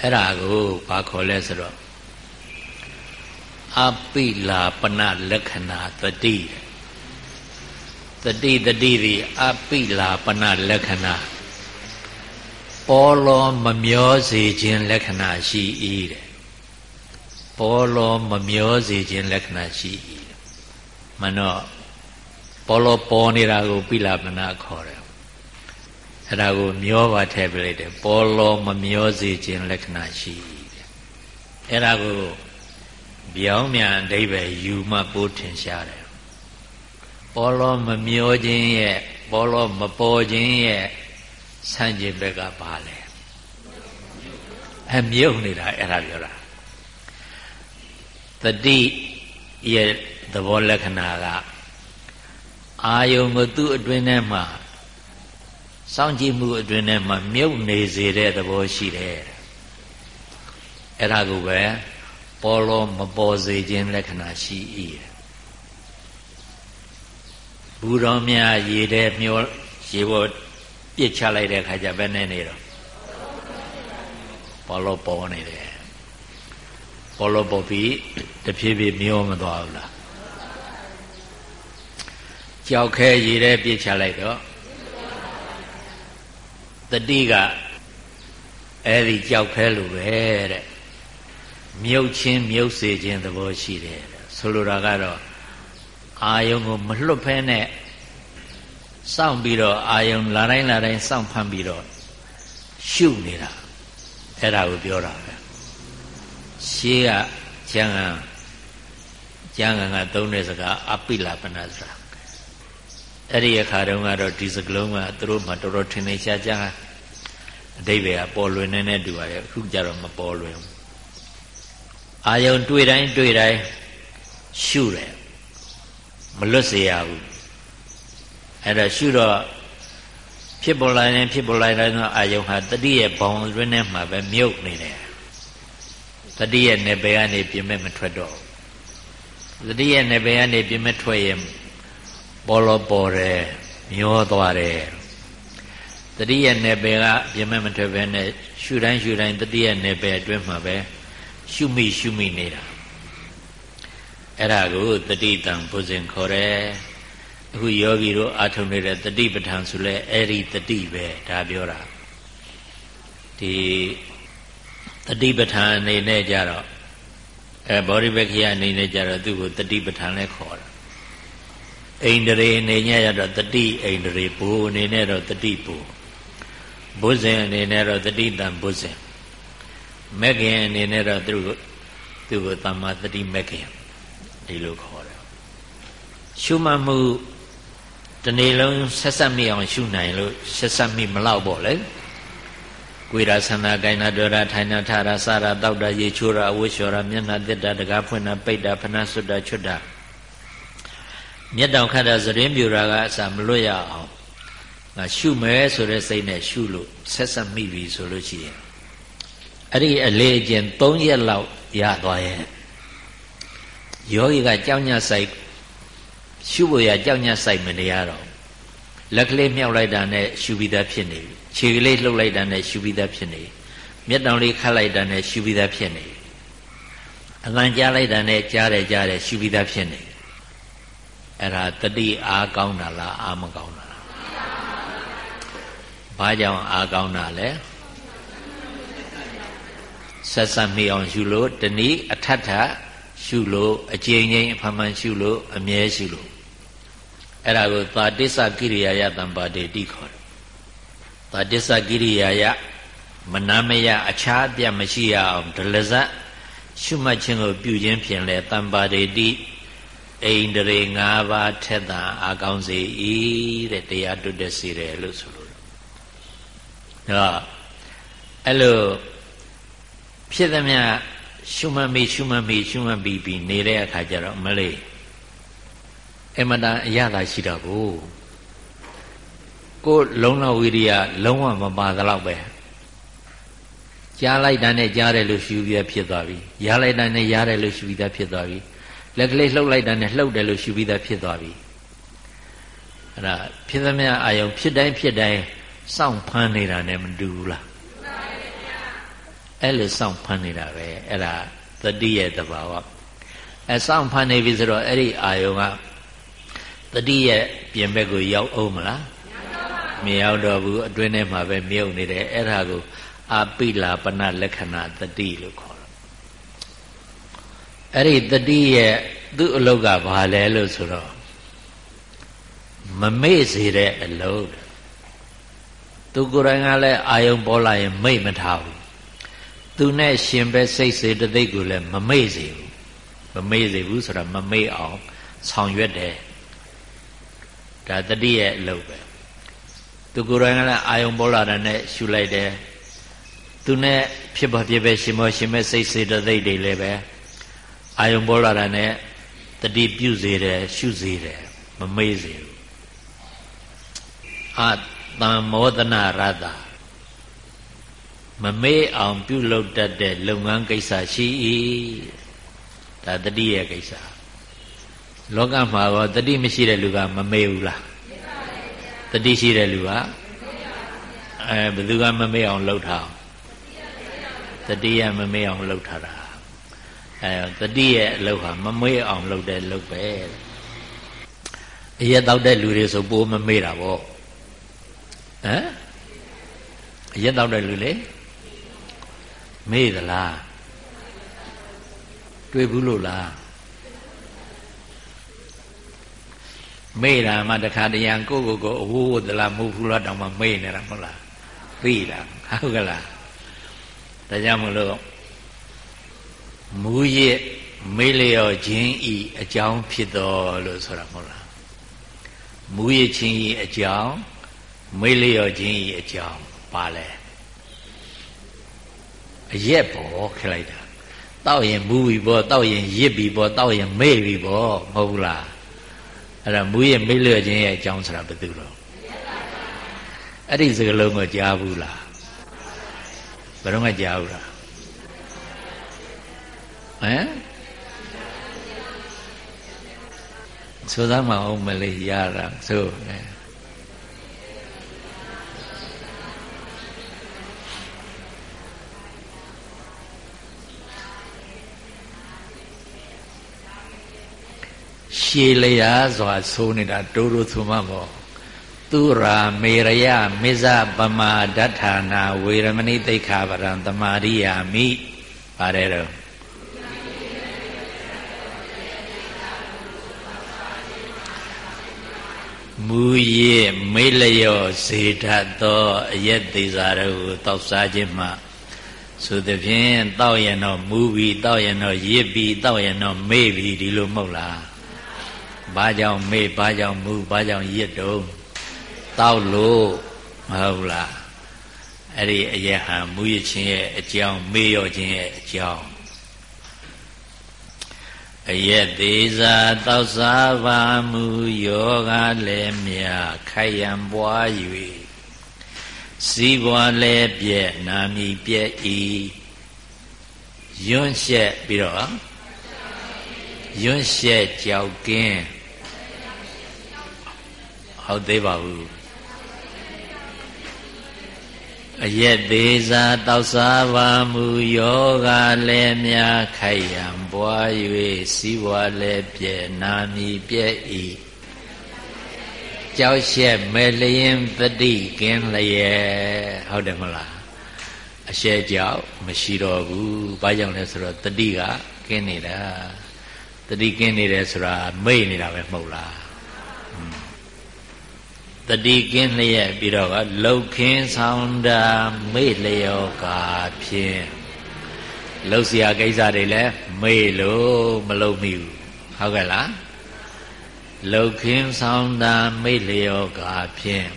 အဲ့ဒါကိုဘာခေါ်လဲဆိုတော့အပိလာပနလက္ခဏာတတိတတိတတိသည်အပိလာပနလက္ခဏာပေါ်လောမမျောစေခြင်းလက္ခဏာရှိ၏တဲ့ပေါ်လောမမျောစေခြင်းလက္ခဏာရှိ၏မနော ပေါ်လောပေါ်နေတာကိုပိလာပနာခေါ်တယ်အဲ့ဒါကိုမျောပါထည့်ပြလိုက်တယ်ပေါ်လောမမျောစေခြင်းလက္ခဏာရှိတယ်အဲ့ဒါကိုပြောင်းမြန်အဓိပ္ပာယ်ယူမှပိုးထင်ရှားတယ်ပေါ်လောမမျောခြင်းရဲ့ပေါ်လောမပေါ်ခြင်းရဲ့ဆန့်ကျင်ဘက်ကပါလဲအမြုပ်နေတာအဲ့ဒါပြောတာတတိရဲ့သဘောလက္ခဏာက အာယုံကိုသူ့အတွင်းထဲမှာစောင့်ကြည့်မှုအတွင်းထဲမှာမြုပ်နေစေတဲ့သဘောရှိတယ်အဲ့ဒါကိုပဲပေါ်လို့မပေါ်စေခြင်းလက္ခဏာရှိ၏ဘူတော်မြတ်ရေတဲ့မျောရေပေါ်ပြစ်ချလိုက်တဲ့ခါကျဘယ်နဲ့နေတော့ပေါ်လို့ပေါ်နေတယ်ပေါ်လို့ပေါ်ပြီးတဖြည်းဖြည်းမျောမသွားဘူးလား ကြောက်ခဲရေထဲပြစ်ချလိုက်တော့တတိကအဲ့ဒီကြောက်ခဲလိုပဲတဲ့မြုပ်ချင်းမြုပ်စေခြင်းသဘောရှိတယ်ဆိုလိုတာကတော့အာယုံကိုမလွတ်ဖဲနဲ့စောင့်ပြီးတော့အာယုံလာတိုင်းလာတိုင်းစောင့်ဖမ်းပြီးတော့ရှုနေတာအဲ့ဒါကိုပြောတာပဲရှေးကကျမ်းဂန်ကျမ်းဂန်ကသုံးတဲ့စကားအပိလပနဆိုတာ အဲ့ဒီအခါတုန်းကတော့ဒီစကလုံးကသူတို့မှတော်တော်ထင်နေရှားရှားအတိဘယ်ကပေါ်လွင်နေနေတူပါရဲ့အခုကျတော့မပေါ်လွင်ဘူးအာယုံတွေ့တိုင်းတွေ့တိုင်းရှုတယ်မလွတ်စေရဘူးအဲ့ဒါရှုတော့ဖြစ်ပေါ်လာရင်ဖြစ်ပေါ်လာတဲ့အာယုံဟာတတိရဲ့ဘောင်ရင်းထဲမှာပဲမြုပ်နေတယ်တတိရဲ့နယ်ပယ်ကနေပြင်းမဲ့မထွက်တော့တတိရဲ့နယ်ပယ်ကနေပြင်းမဲ့ထွက်ရင် ပေါ်လို့ပေါ်တယ်မျောသွားတယ်တတိယနယ်ပယ်ကပြင်းမဲ့မထွက်ဘဲနဲ့ရှုတိုင်းရှုတိုင်းတတိယနယ်ပယ်အတွင်းမှာပဲရှုမိရှုမိနေတာအဲ့ဒါကိုတတိတံပုဇင်ခေါ်တယ်အခုယောဂီတို့အာထုံနေတဲ့တတိပဋ္ဌာန်ဆိုလဲအဲ့ဒီတတိပဲဒါပြောတာဒီတတိပဋ္ဌာန်အနေနဲ့ကြတော့အဲဘောရိပက္ခိယအနေနဲ့ကြတော့သူ့ကိုတတိပဋ္ဌာန်လဲခေါ်တာ အိန္ဒြေအနေနဲ့ရတော့တတိအိန္ဒြေဘူအနေနဲ့တော့တတိဘူဘုဇင်အနေနဲ့တော့တတိတံဘုဇင်မဂ္ဂင်အနေနဲ့တော့သူ့ကိုသူ့ကိုသမ္မာတတိမဂ္ဂင်ဒီလိုခေါ်တယ်ရှုမှတ်မှုတနေ့လုံးဆက်ဆက်မိအောင်ရှုနိုင်လို့ဆက်ဆက်မိမလောက်ပေါ့လေကိုယ်ရာဆန္ဒကိုင်းနာဒေါရထိုင်နာထရာစရာတောက်တာရေချိုးတာအဝိရှော်ရာမျက်နှာတက်တာတကားဖွင့်တာပိတ်တာဖဏဆွတ်တာချွတ်တာ မျက်တောင်ခတ်တာသရင်ပြူတာကအစာမလွတ်ရအောင်ငါရှုမယ်ဆိုတဲ့စိတ်နဲ့ရှုလို့ဆက်ဆက်မိပြီဆိုလို့ရှိရင်အဲ့ဒီအလေးအကျင့်၃ရက်လောက်ရသွားရဲ့ယောဂီကကြောက်ညဆိုင်ရှုဖို့ရကြောက်ညဆိုင်မနေရတော့လက်ကလေးမြောက်လိုက်တာနဲ့ရှုပြီးသားဖြစ်နေပြီခြေကလေးလှုပ်လိုက်တာနဲ့ရှုပြီးသားဖြစ်နေမျက်တောင်လေးခတ်လိုက်တာနဲ့ရှုပြီးသားဖြစ်နေအလံကြားလိုက်တာနဲ့ကြားတယ်ကြားတယ်ရှုပြီးသားဖြစ်နေ အဲ့ဒါတတိအားကောင်းတာလားအားမကောင်းတာလားဘာကြောင့်အားကောင်းတာလဲဆက်ဆက်မိအောင်ရှုလို့တနည်းအထက်ထရှုလို့အကျဉ်းချင်းအဖမှန်ရှုလို့အမြဲရှုလို့အဲ့ဒါကိုသာတစ္ဆကိရိယာယတံပါတိတိခေါ်တယ်သာတစ္ဆကိရိယာယမနာမယအခြားအပြတ်မရှိရအောင်ဒလဇတ်ရှုမှတ်ခြင်းကိုပြုခြင်းဖြင့်လေတံပါတိတိ အိန္ဒြေ၅ပါးထက်သာအာကောင်းစေ၏တဲ့တရားတွတ်တဲ့စီတယ်လို့ဆိုလို့တော့အဲ့လိုဖြစ်သမျှရှုမှတ်မိရှုမှတ်မိရှုမှတ်ပြီးပြီးနေတဲ့အခါကျတော့မလေးအမတန်အရသာရှိတာကိုကိုလုံးလဝိရိယလုံးဝမပါသလောက်ပဲကြားလိုက်တာနဲ့ကြားတယ်လို့ရှုပြီးဖြစ်သွားပြီရလိုက်တာနဲ့ရတယ်လို့ရှုပြီးသားဖြစ်သွားပြီ လက်ကလေးလှုပ်လိုက်တာနဲ့လှုပ်တယ်လို့ရှုပြီးသားဖြစ်သွားပြီအဲ့ဒါဖြစ်သမျှအာယုံဖြစ်တိုင်းဖြစ်တိုင်းစောင့်ဖမ်းနေတာနဲ့မတူဘူးလားအဲ့လိုစောင့်ဖမ်းနေတာပဲအဲ့ဒါသတိရဲ့တဘာဝအဲစောင့်ဖမ်းနေပြီဆိုတော့အဲ့ဒီအာယုံကတတိရဲ့ပြင်ဘက်ကိုရောက်အောင်မလားမရောက်တော့ဘူးအတွင်းထဲမှာပဲမြုပ်နေတယ်အဲ့ဒါကိုအာပိလာပနလက္ခဏာတတိလို့ခေါ်တယ် အဲ့ဒီတတိရဲ့သူ့အလုပ်ကဘာလဲလို့ဆိုတော့မမေ့စေတဲ့အလုပ်သူကိုယ်တိုင်ကလည်းအာယုံပေါ်လာရင်မိတ်မထားဘူးသူနဲ့ရှင်ပဲစိတ်စေတသိက်ကိုလည်းမမေ့စေဘူးမမေ့စေဘူးဆိုတာမမေ့အောင်ဆောင်ရွက်တယ်ဒါတတိရဲ့အလုပ်ပဲသူကိုယ်တိုင်ကလည်းအာယုံပေါ်လာတဲ့နဲ့ရှုလိုက်တယ်သူနဲ့ဖြစ်ပါဖြစ်ပဲရှင်မောရှင်မဲ့စိတ်စေတသိက်တွေလည်းပဲ အာယုံပေါ်လာတဲ့နဲ့တတိပြုစေတယ်ရှုစေတယ်မမေ့စေဘူးအတံမောဒနာရတ္တမမေ့အောင်ပြုလုပ်တတ်တဲ့လုပ်ငန်းကိစ္စရှိ၏ဒါတတိရဲ့ကိစ္စလောကမှာရောတတိမရှိတဲ့လူကမမေ့ဘူးလားတတိရှိတဲ့လူကအဲဘယ်သူကမမေ့အောင်လှုပ်ထားတတိယမမေ့အောင်လှုပ်ထားတာ အဲတတိရဲ့အလုပ်ဟာမမေ့အောင်လှုပ်တဲ့လုပ်ပဲအရက်တောက်တဲ့လူတွေဆိုပိုးမမေ့တာပေါ့ဟမ်အရက်တောက်တဲ့လူလေမေ့သလားတွေ့ဘူးလို့လားမေ့တာမှတခါတရံကိုကိုကိုအဝိုးသလားမဟုတ်ဘူးလားတောင်မှမေ့နေတာမဟုတ်လားသိတာဟုတ်ကလားဒါကြောင့်မလို့ မူရစ်မေးလျော်ခြင်းဤအကြောင်းဖြစ်တော်လို့ဆိုတာမဟုတ်လားမူရစ်ခြင်းဤအကြောင်းမေးလျော်ခြင်းဤအကြောင်းပါလဲအရက်ပေါ်ခလိုက်တာတောက်ရင်မူပြီပေါ့တောက်ရင်ရစ်ပြီပေါ့တောက်ရင်မေ့ပြီပေါ့မဟုတ်လားအဲ့ဒါမူရဲ့မိလျော့ခြင်းရဲ့အကြောင်းဆိုတာဘယ်သူတော့အဲ့ဒီစကလုံးကိုကြားဘူးလားဘယ်တော့မှကြားဘူးလား ဟမ်ဆိုသားမအောင်မလေးရတာဆိုရှည်လျာစွာဆိုနေတာတိုးတိုးဆိုမှပေါ့သူရာမေရယမေဇပမာဒဋ္ဌာနာ ဝေရမဏိသိခာပရံတမာရိယာမိပါတယ်တော့ မူရည်မေလျော့စေတတ်သောအယက်သေးစားတို့ကိုတောက်စားခြင်းမှဆိုသဖြင့်တောက်ရင်တော့မူပြီးတောက်ရင်တော့ရစ်ပြီးတောက်ရင်တော့မေ့ပြီးဒီလိုမဟုတ်လားဘာကြောင့်မေ့ဘာကြောင့်မူဘာကြောင့်ရစ်တုံးတောက်လို့မဟုတ်လားအဲ့ဒီအယက်ဟာမူရခြင်းရဲ့အကြောင်းမေ့ရော့ခြင်းရဲ့အကြောင်း အယက်သေးစာတောက်စားပါမူယောဂလည်းမြခိုက်ရန်ပွား၍စီးပွားလည်းပြက်နာမီပြက်ဤယွန်းရှက်ပြီးတော့ယွန်းရှက်ကြောက်ကင်းဟုတ်သေးပါဘူး အယက်သေးစာတောက်စားပါမူယောဂလည်းများခိုက်ရန်ပွား၍စီးပွားလည်းပြဲနာမီပြဲဤကြောက်ရှက်မဲ့လျင်တတိကင်းလျက်ဟုတ်တယ်မလားအရှက်ကြောက်မရှိတော့ဘူးဘာကြောင့်လဲဆိုတော့တတိကကင်းနေတာတတိကင်းနေတယ်ဆိုတာမိတ်နေတာပဲမဟုတ်လား တတိကင်းလျက်ပြီးတော့လှုပ်ခင်းဆောင်တာမေ့လျောကာဖြင့်လှုပ်เสียကိစ္စတွေလည်းမေ့လို့မလှုပ်မိဘူးဟုတ်ကဲ့လားလှုပ်ခင်းဆောင်တာမေ့လျောကာဖြင့်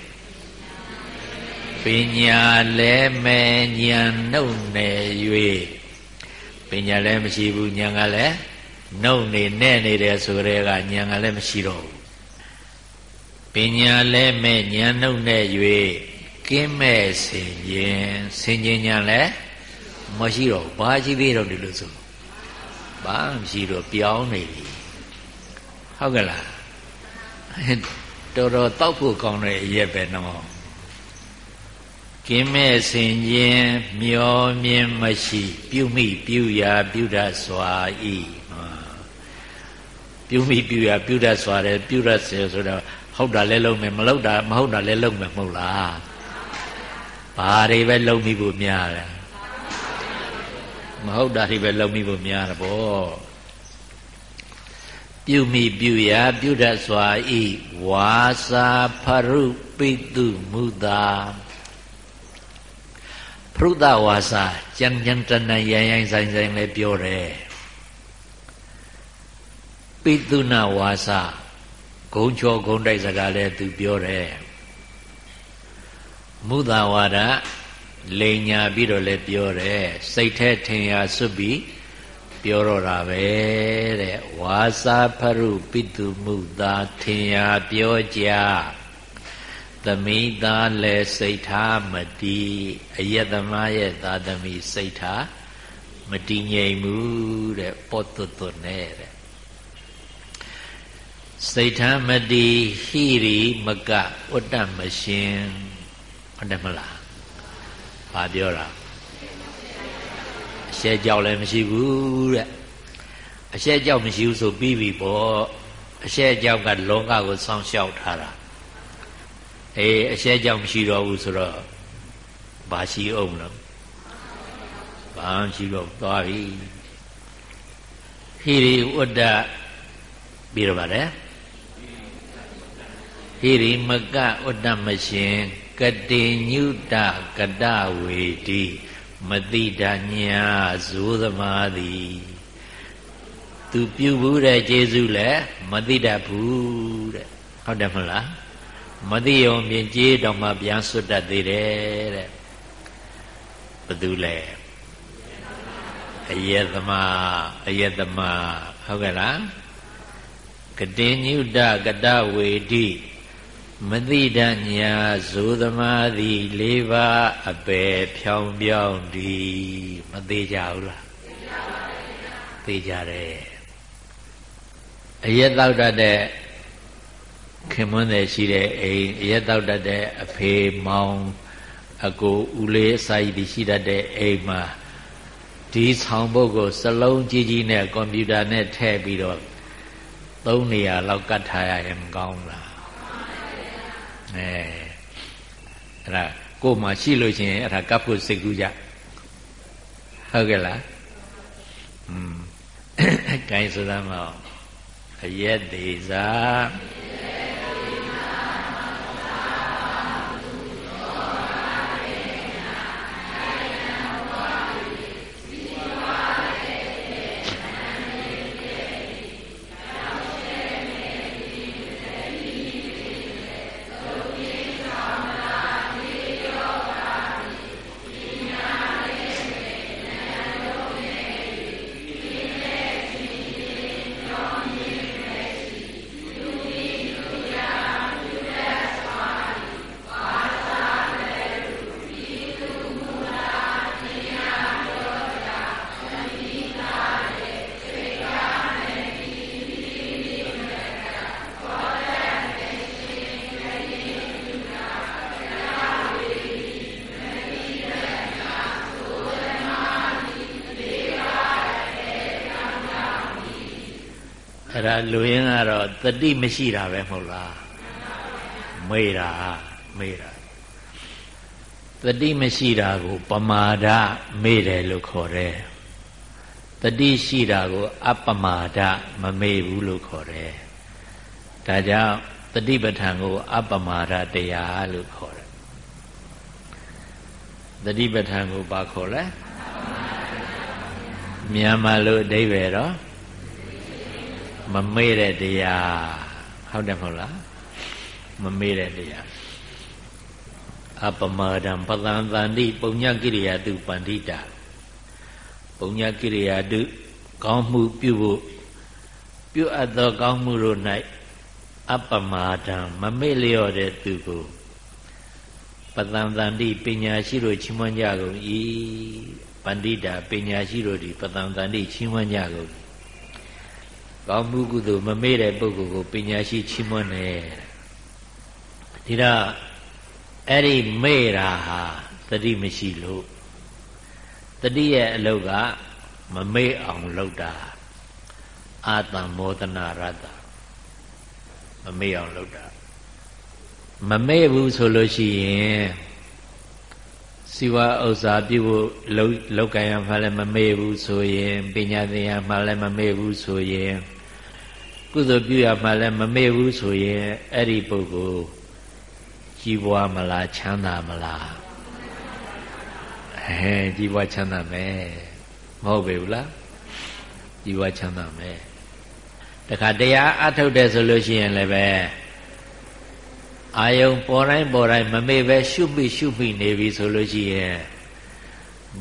ပညာလည်းမဲ့ဉာဏ်နှုတ်နယ်၍ပညာလည်းမရှိဘူးဉာဏ်ကလည်းနှုတ်နေနဲ့နေတယ်ဆိုတဲ့ကဉာဏ်ကလည်းမရှိတော့ဘူး ပညာလည်းမဲ့ဉာဏ်နှုတ်နဲ့၍ကင်းမဲ့ဆင်ခြင်းဆင်ခြင်းဉာဏ်လည်းမရှိတော့ဘာရှိသေးတော့ဒီလိုဆိုဘာမရှိတော့ပြောင်းနေပြီဟုတ်ကဲ့လားတော်တော်တောက်ဖို့ကောင်းတဲ့အရက်ပဲနော်ကင်းမဲ့ဆင်ခြင်းမျောမြင်မရှိ ပြုမိပြုရာပြုတတ်စွာဤပြုမိပြုရာပြုတတ်စွာတယ်ပြုတတ်စေဆိုတော့ ဟုတ်တာလဲလုံးမယ်မဟုတ်တာမဟုတ်တာလဲလုံးမယ်မဟုတ်လားဘာတွေပဲလုံးမိဖို့များတယ်မဟုတ်တာတွေပဲလုံးမိဖို့များတယ်ဗောပြုမိပြုရာပြုတတ်စွာဤဝါစာဖရုပိတုမူတာဖရုဒဝါစာကြံကြံတဏရရိုင်းဆိုင်ဆိုင်လည်းပြောတယ်ပိတုနာဝါစာ ဂုံချောဂုံတိုက်စကားလည်းသူပြောတယ်မုဒဝါဒလိန်ညာပြီးတော့လည်းပြောတယ်စိတ်แท้ထင်ရစွတ်ပြီးပြောတော့တာပဲတဲ့ဝါစာဖရုပိတုမုသာထင်ရပြောကြသမိသားလည်းစိတ်ထားမတည်အယတမရဲ့သာသမီစိတ်ထားမတည်ငြိမ်ဘူးတဲ့ပောတ်တွတ်တွတ်နဲ့တဲ့ စိတ်ထမတိဟိရိမကဥတ္တမရှင်ဟုတ်တယ်မလားဘာပြောတာအရှက်ကြောက်လည်းမရှိဘူးတဲ့အရှက်ကြောက်မရှိဘူးဆိုပြီးပြီပေါ့အရှက်ကြောက်ကလောကကိုစောင့်ရှောက်ထားတာအေးအရှက်ကြောက်မရှိတော့ဘူးဆိုတော့ဘာရှိအောင်လဲဘာရှိတော့သွားပြီဟိရိဥဒ္ဒပြီးတော့ပါတယ် ဟိရိမကဥတ္တမရှင်ကတိညုတကတဝေတိမတိတညာဇိုးသမားသည်သူပြုဘူးတဲ့ကျေးဇူးလည်းမသိတတ်ဘူးတဲ့ဟုတ်တယ်မလားမသိုံမြင်ကြေးတောင်မှပြန်ဆွတ်တတ်သေးတယ်တဲ့ဘသူလဲအယက်သမားအယက်သမားဟုတ်ကဲ့လားကကတိညုတကတဝေတိ မတိတညာဇိုသမားသည်လေးပါးအပေဖြောင်းပြောင်းသည်မသေးကြဘူးလားသိကြတယ်အရက်တောက်တတ်တဲ့ခင်မွန်းတဲ့ရှိတဲ့အိမ်အရက်တောက်တတ်တဲ့အဖေမောင်အကိုဦးလေးအစာရည်ဒီရှိတတ်တဲ့အိမ်မှာဒီဆောင်ပုတ်ကိုစလုံးကြီးကြီးနဲ့ကွန်ပျူတာနဲ့ထည့်ပြီးတော့သုံးနေရလောက်ကတ်ထားရရင်မကောင်းလား အဲအဲ့ဒါကိုယ်မှရှိလို့ရှိရင်အဲ့ဒါကပ်ဖို့စိတ်ကူးကြဟုတ်ကဲ့လားอืมကိုင်းစသမောအယက်သေးစား အဲ့ဒါလူရင်းကတော့တတိမရှိတာပဲမဟုတ်လားမေးတာမေးတာတတိမရှိတာကို ပမာဒမေးတယ်လို့ခေါ်တယ်တတိရှိတာကို အပမာဒမမေ့ဘူးလို့ခေါ်တယ်ဒါကြောင့်တတိပဋ္ဌာန်ကို အပမာဒတရားလို့ခေါ်တယ်တတိပဋ္ဌာန်ကိုဘာခေါ်လဲမြန်မာလို့အဓိပ္ပာယ်တော့ မမေ့တဲ့တရားဟုတ်တယ်မဟုတ်လားမမေ့တဲ့တရားအပမဒံပသံတန္တိပုံညကိရိယာတုပန္တိတာပုံညကိရိယာတုကောင်းမှုပြုဖို့ပြုအပ်သောကောင်းမှုတို့၌အပမဒံမမေ့လျော့တဲ့သူကိုပသံတန္တိပညာရှိတို့ချီးမွမ်းကြကုန်၏ပန္တိတာပညာရှိတို့သည်ပသံတန္တိချီးမွမ်းကြကုန် ကောင်းမှုကုသိုလ်မမေ့တဲ့ပုဂ္ဂိုလ်ကိုပညာရှိချီးမွမ်းတယ်ဒီတော့အဲ့ဒီမေ့တာဟာတတိမရှိလို့တတိရဲ့အလုပ်ကမမေ့အောင်လုပ်တာအာတံမောဒနာရတ္တမမေ့အောင်လုပ်တာမမေ့ဘူးဆိုလို့ရှိရင်စီဝါဥစ္စာပြုဖို့လောက်လောက်ကံရမှလည်းမမေ့ဘူးဆိုရင်ပညာသင်ရမှလည်းမမေ့ဘူးဆိုရင် ကုသိုလ်ပြုရမှလည်းမမေ့ဘူးဆိုရင်အဲ့ဒီပုဂ္ဂိုလ်ကြီးပွားမလားချမ်းသာမလားဟဲကြီးပွားချမ်းသာမယ်မဟုတ်ပေဘူးလားကြီးပွားချမ်းသာမယ်တခါတရားအထုတ်တယ်ဆိုလို့ရှိရင်လည်းပဲအာယုံပေါ်တိုင်းပေါ်တိုင်းမမေ့ပဲရှုမိရှုမိနေပြီဆိုလို့ရှိရင်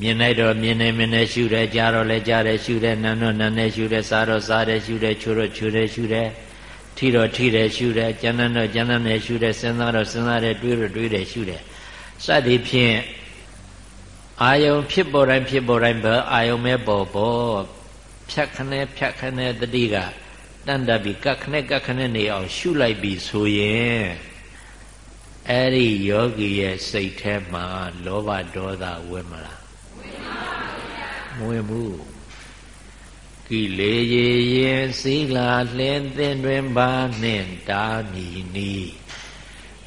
မြင်လိုက်တော့မြင်နေမြင်နေရှုတယ်ကြားတော့လည်းကြားတယ်ရှုတယ်နာတော့နာနဲ့ရှုတယ်စားတော့စားတယ်ရှုတယ်ချိုးတော့ချိုးတယ်ရှုတယ်ထိတော့ထိတယ်ရှုတယ်ကြမ်းတမ်းတော့ကြမ်းတမ်းတယ်ရှုတယ်စဉ်းစားတော့စဉ်းစားတယ်တွေးတော့တွေးတယ်ရှုတယ်စသည်ဖြင့်အာယုံဖြစ်ပေါ်တိုင်းဖြစ်ပေါ်တိုင်းပဲအာယုံမဲပေါ်ပေါ်ဖြတ်ခနဲ့ဖြတ်ခနဲ့တတိကတန်တပြီးကတ်ခနဲ့ကတ်ခနဲ့နေအောင်ရှုလိုက်ပြီဆိုရင်အဲ့ဒီယောဂီရဲ့စိတ်ထဲမှာလောဘဒေါသဝင်မလား မဝင်ဘူးကိလေရေရင်စည်းလာလင်းသင်တွင်ပါနှင့်တာမီနီ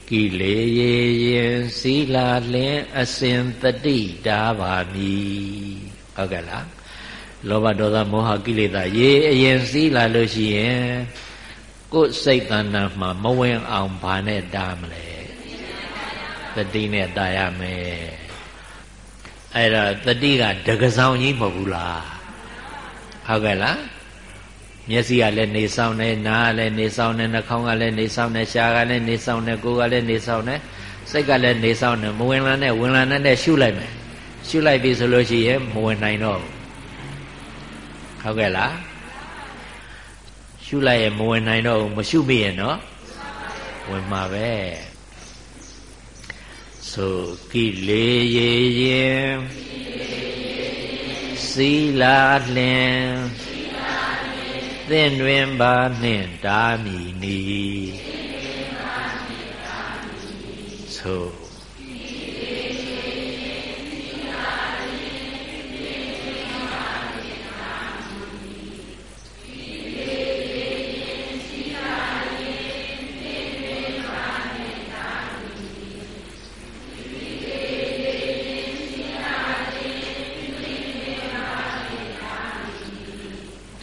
ကိလေရေရင်စည်းလာလင်းအစဉ်တတိတာပါမီဟုတ်ကဲ့လားလောဘဒေါသမောဟကိလေသာရေအရင်စည်းလာလို့ရှိရင်ကိုယ်စိတ်တဏ္ဍာမှာမဝင်အောင်ဘာနဲ့တားမလဲတတိနဲ့တာရမယ် အဲ့တော့တတိကတကဆောင်ကြီးမဟုတ်ဘူးလားဟုတ်ကဲ့လားမျက်စိကလည်းနေဆောင်တယ်နားကလည်းနေဆောင်တယ်နှာခေါင်းကလည်းနေဆောင်တယ်ရှားကလည်းနေဆောင်တယ်ကိုယ်ကလည်းနေဆောင်တယ်စိတ်ကလည်းနေဆောင်တယ်မဝင်လာနဲ့ဝင်လာနဲ့ရှုလိုက်မယ်ရှုလိုက်ပြီဆိုလို့ရှိရင်မဝင်နိုင်တော့ဟုတ်ကဲ့လားရှရှုလိုက်ရင်မဝင်နိုင်တော့ဘူးမရှုမိရင်နော်ဝင်မှာပဲ ဆိုကိလေရေရင်သီလာလင်သင်တွင်ပါနှင့်တာမီနီဆို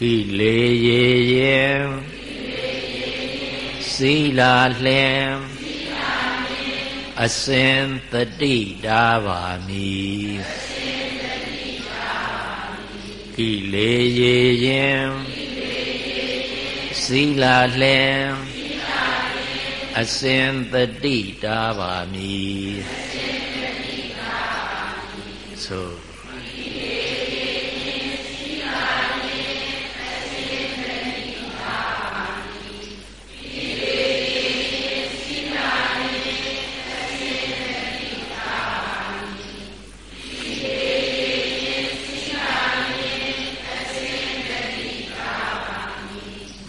ကိလေရေရင်သီလာလင်အစင်တတိတာပါမည်ကိလေရေရင်သီလာလင်အစင်တတိတာပါမည်ဆို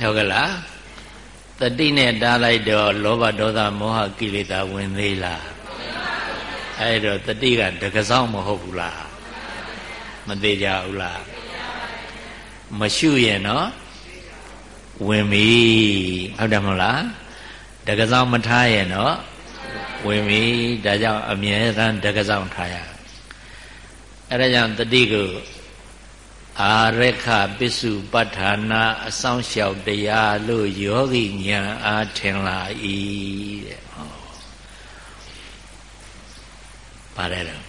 ဟုတ်ကလားတတိနဲ့တားလိုက်တော့လောဘဒေါသမောဟကိလေသာဝင်သေးလားအဲ့တော့တတိကတကစောင်းမဟုတ်ဘူးလားမသေးကြဘူးလားမရှုရင်နော်ဝင်ပြီဟုတ်တယ်မဟုတ်လားတကစောင်းမထားရင်နော်ဝင်ပြီဒါကြောင့်အမြဲတမ်းတကစောင်းထားရအဲ့ဒါကြောင့်တတိကို အာရခပစ္စုပဋ္ဌာနာအဆောင်လျှောက်တရားလို့ယောဂီညာအားထင်လာ၏တဲ့ဟောပါတယ်တော့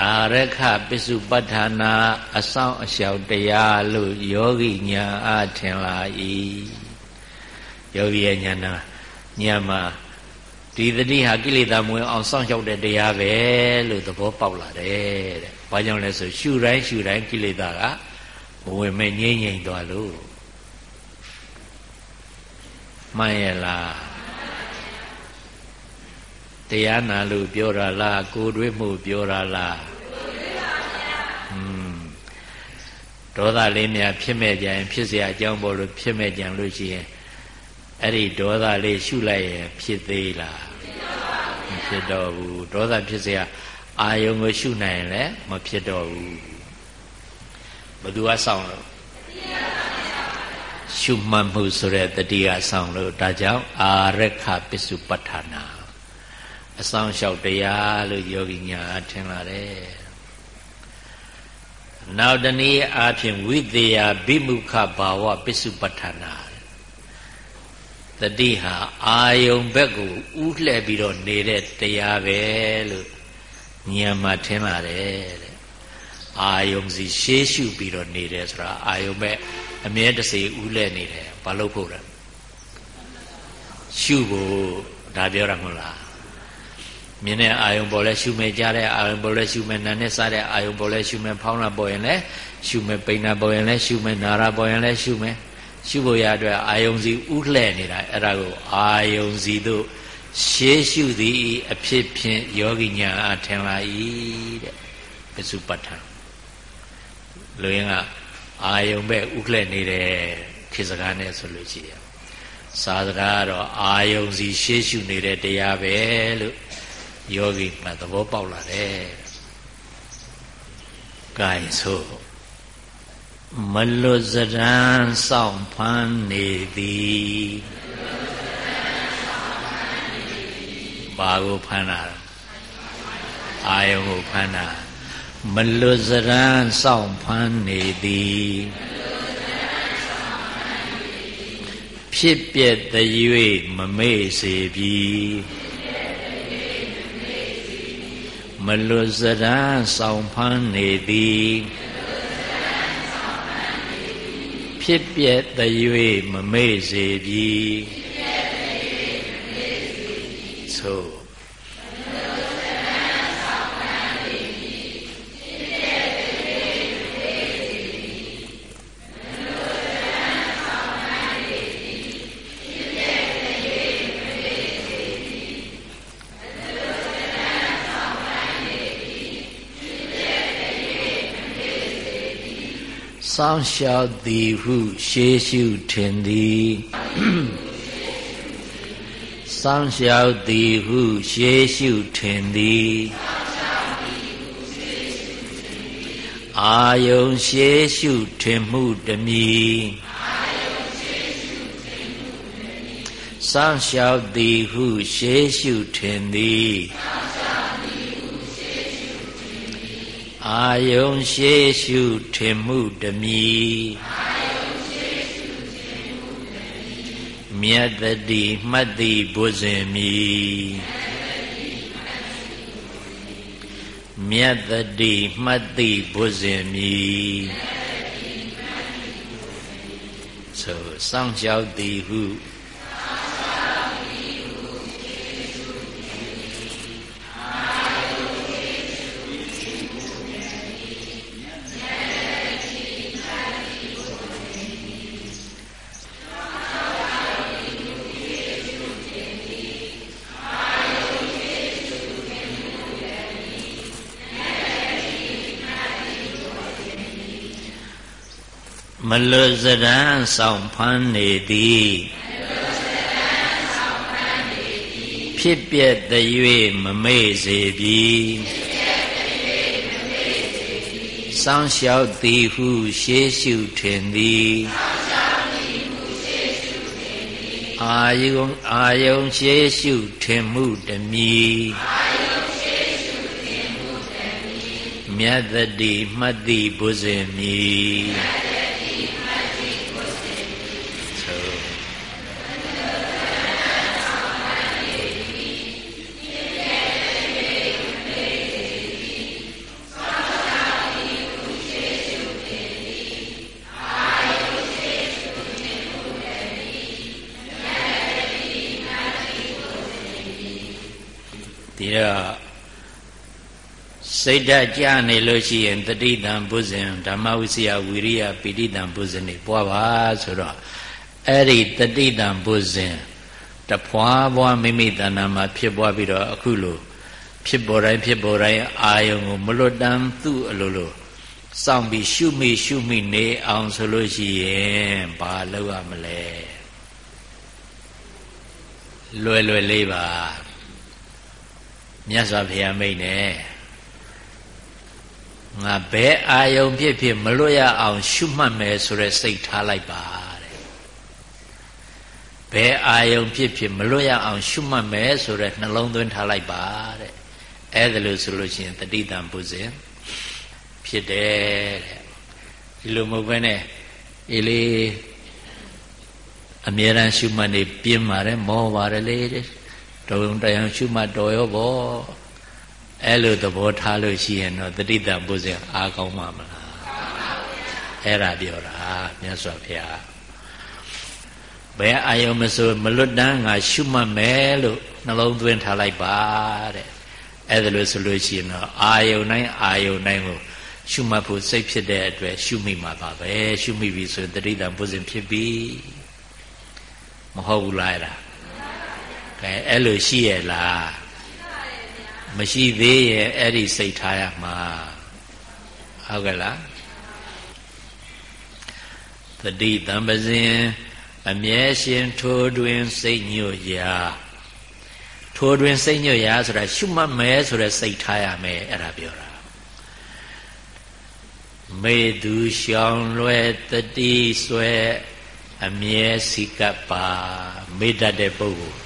အာရခပစ္စုပဋ္ဌာနာအဆောင်အလျှောက်တရားလို့ယောဂီညာအားထင်လာ၏ယောဂီရဲ့ညာနာညာမှာဒီတတိဟာကိလေသာမဝင်အောင်စောင့်ရှောက်တဲ့တရားပဲလို့သဘောပေါက်လာတယ်တဲ့။ ဘာကြောင့်လဲဆိုရှုတိုင်းရှုတိုင်းကိလေသာကမဝင်မဲ့ငြိမ့်ငြိမ့်သွားလို့မှန်ရဲ့လားတရားနာလို့ပြောတာလားကိုယ်တွေးမှုပြောတာလားอืมဒေါသလေးများဖြစ်မဲ့ကြရင်ဖြစ်เสียအကြောင်းပေါ်လို့ဖြစ်မဲ့ကြံလို့ရှိရင်အဲ့ဒီဒေါသလေးရှုလိုက်ရင်ဖြစ်သေးလားမဖြစ်တော့ဘူးဒေါသဖြစ်เสีย အာယုံကိုရှုနိုင်ရင်လည်းမဖြစ်တော့ဘူးဘသူကစောင့်လို့ရှုမှတ်မှုဆိုတဲ့တတိကစောင့်လို့ဒါကြောင့်အာရခပစ္စုပဋ္ဌာနာအဆောင်လျှောက်တရားလို့ယောဂီညာထင်လာတယ်နောက်တနည်းအားဖြင့်ဝိသေယဘိမုခဘာဝပစ္စုပဋ္ဌာနာတတိဟာအာယုံဘက်ကိုဥလှဲ့ပြီးတော့နေတဲ့တရားပဲလို့ ဉာဏ်မှာထင်လာတယ်တဲ့အာယုံစီရှေးရှုပြီးတော့နေတယ်ဆိုတာအာယုံဘက်အမြဲတစေဥလှဲ့နေတယ်ဘာလို့ဖို့လဲရှုဖို့ဒါပြောတာမဟုတ်လားမြင်တဲ့အာယုံပေါ်လဲရှုမယ်ကြားတဲ့အာယုံပေါ်လဲရှုမယ်နာနဲ့စားတဲ့အာယုံပေါ်လဲရှုမယ်ဖောင်းတာပေါ်ရင်လဲရှုမယ်ပိန်တာပေါ်ရင်လဲရှုမယ်နာရာပေါ်ရင်လဲရှုမယ်ရှုဖို့ရအတွက်အာယုံစီဥလှဲ့နေတာအဲ့ဒါကိုအာယုံစီတို့ ရှေးရှုသည်အဖြစ်ဖြင့်ယောဂီညာအထင်လာ၏တဲ့ပစုပဋ္ဌာန်လူရင်းကအာယုံပဲဥလှဲ့နေတယ်ခေစကားနဲ့ဆိုလို့ရှိရစာစကားကတော့အာယုံစီရှေးရှုနေတဲ့တရားပဲလို့ယောဂီမှသဘောပေါက်လာတယ်။ကဲဆိုမလွတ်စရန်စောင့်ဖန်နေသည် ဘာကိုဖန်တာအာယုံကိုဖန်တာမလွတ်စရန်စောင့်ဖန်နေသည်ဖြစ်ပြက်တ၍မမေ့စေပြီမလွတ်စရန်စောင့်ဖန်နေသည်ဖြစ်ပြက်တ၍မမေ့စေပြီသို့စော ဆိုဆောင်ရှောက်သည်ဟုရှေးရှုထင်သည် စောင့်ရှောက်သည်ဟုရှေးရှုထင်သည်အာယုံရှေးရှုထင်မှုတမီစောင့်ရှောက်သည်ဟုရှေးရှုထင်သည်အာယုံရှေးရှုထင်မှုတမီ မြတ်တတိမှတ်တိဘုဇင်မီမြတ်တတိမှတ်တိဘုဇင်မီဆိုစောင့်ရှောက်သည်ဟု လွတ်စရန်ဆောင်ဖမ်းနေသည်ဖြစ်ပြက်တ၍မမေ့စေပြီစောင်းလျှောက်သည်ဟုရှေးရှုထင်သည်အာယုံအာယုံရှေးရှုထင်မှုတမီမြတ်တတိမှတ်တိဘုဇင်မီ တော့စိတ်ဓာတ်ကြနေလို့ရှိရင်တတိတံပုဇဉ်ဓမ္မဝိစီယဝိရိယပိဋိတံပုဇဉ်တွေပွားပါဆိုတော့အဲ့ဒီတတိတံပုဇဉ်တဖွာဘွားမိမိတဏ္ဍာမှာဖြစ်ပွားပြီးတော့အခုလိုဖြစ်ပေါ်တိုင်းဖြစ်ပေါ်တိုင်းအာယုံကိုမလွတ်တမ်းသူ့အလိုလိုစောင့်ပြီးရှုမိရှုမိနေအောင်ဆိုလို့ရှိရင်ဘာလုပ်ရမလဲလွယ်လွယ်လေးပါ မြတ်စွာဘုရားမိတ်နဲ့ငါဘယ်အာယုံဖြစ်ဖြစ်မလွတ်ရအောင်ရှုမှတ်မယ်ဆိုတဲ့စိတ်ထားလိုက်ပါတဲ့ဘယ်အာယုံဖြစ်ဖြစ်မလွတ်ရအောင်ရှုမှတ်မယ်ဆိုတဲ့နှလုံးသွင်းထားလိုက်ပါတဲ့အဲ့ဒါလို့ဆိုလို့ရှိရင်တတိတံပုဇဉ်ဖြစ်တယ်တဲ့ဒီလိုမဟုတ်ဘဲနဲ့အေးလေးအမြဲတမ်းရှုမှတ်နေပြင်းပါတယ်မောပါတယ်လေတုံ တရားရှုမှတ်တော်ရောဗောအဲ့လိုသဘောထားလို့ရှိရင်တော့တတိတပုဇဉ်အားကောင်းမှာမလားအဲ့ဒါပြောတာမြတ်စွာဘုရားဘယ်အာယုံမဆိုမလွတ်တမ်းငါရှုမှတ်မယ်လို့နှလုံးသွင်းထားလိုက်ပါတဲ့အဲ့ဒါလို့ဆိုလို့ရှိရင်တော့အာယုံတိုင်းအာယုံတိုင်းကိုရှုမှတ်ဖို့စိတ်ဖြစ်တဲ့အတွက်ရှုမိမှာပါပဲရှုမိပြီဆိုရင်တတိတပုဇဉ်ဖြစ်ပြီမဟုတ်ဘူးလားအဲ့ဒါ ကဲအဲ့လိုရှိရလားမရှိသေးရဲ့အဲ့ဒီစိတ်ထားရမှာဟုတ်ကဲ့လားတတိတံပဇင်အမြဲရှင်ထိုးတွင်စိတ်ညွတ်ရာထိုးတွင်စိတ်ညွတ်ရာဆိုတာရှုမှတ်မယ်ဆိုတဲ့စိတ်ထားရမယ်အဲ့ဒါပြောတာမေသူရှောင်လွယ်တတိဆွဲအမြဲစိကပ်ပါမေတ္တတဲ့ပုဂ္ဂိုလ်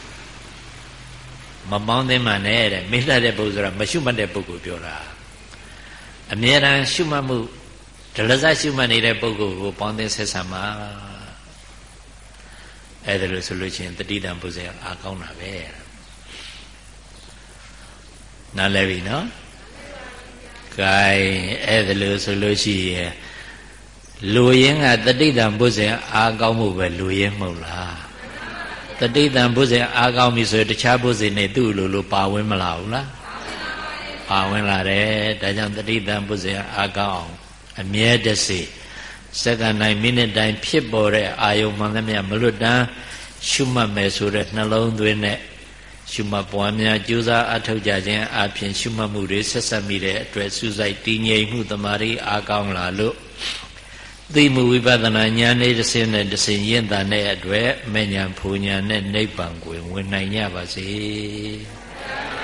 မမောင်းသင်းမှနဲ့တဲ့မေတ္တာတဲ့ပုဂ္ဂိုလ်ဆိုတာမရှုမှတ်တဲ့ပုဂ္ဂိုလ်ပြောတာအမြဲတမ်းရှုမှတ်မှုဒလဇရှုမှတ်နေတဲ့ပုဂ္ဂိုလ်ကိုပေါင်းသင်းဆက်ဆံမှာအဲ့ဒါလို့ဆိုလို့ချင်းတတိတံပုဇေအာကောင်းတာပဲနားလည်ပြီနော် gain အဲ့ဒါလို့ဆိုလို့ရှိရင်လူရင်းကတတိတံပုဇေအာကောင်းမှုပဲလူရင်းမဟုတ်လား တတိတံဘုဇင်အားကောင်းပြီဆိုရင်တခြားဘုဇင်တွေသူ့လိုလိုပါဝင်မလာဘူးလားပါဝင်လာတယ်ဒါကြောင့်တတိတံဘုဇင်အားကောင်းအောင်အမြဲတစေစက္ကန့်တိုင်းမိနစ်တိုင်းဖြစ်ပေါ်တဲ့အာယုံမှန်သမျှမလွတ်တမ်းရှုမှတ်မယ်ဆိုတဲ့နှလုံးသွင်းတဲ့ရှုမှတ်ပွားများကြိုးစားအထောက်ကြခြင်းအပြင်ရှုမှတ်မှုတွေဆက်ဆက်မိတဲ့အတွက်စူးစိုက်တည်ငြိမ်မှုတမာရီအားကောင်းလာလို့ သိမှုဝိပဿနာဉာဏ်နဲ့တစ်စင်းနဲ့တစ်စင်းရင့်တာနဲ့အတွက်မဉဏ်ဖူဉဏ်နဲ့နိဗ္ဗာန်ကိုဝင်နိုင်ကြပါစေ။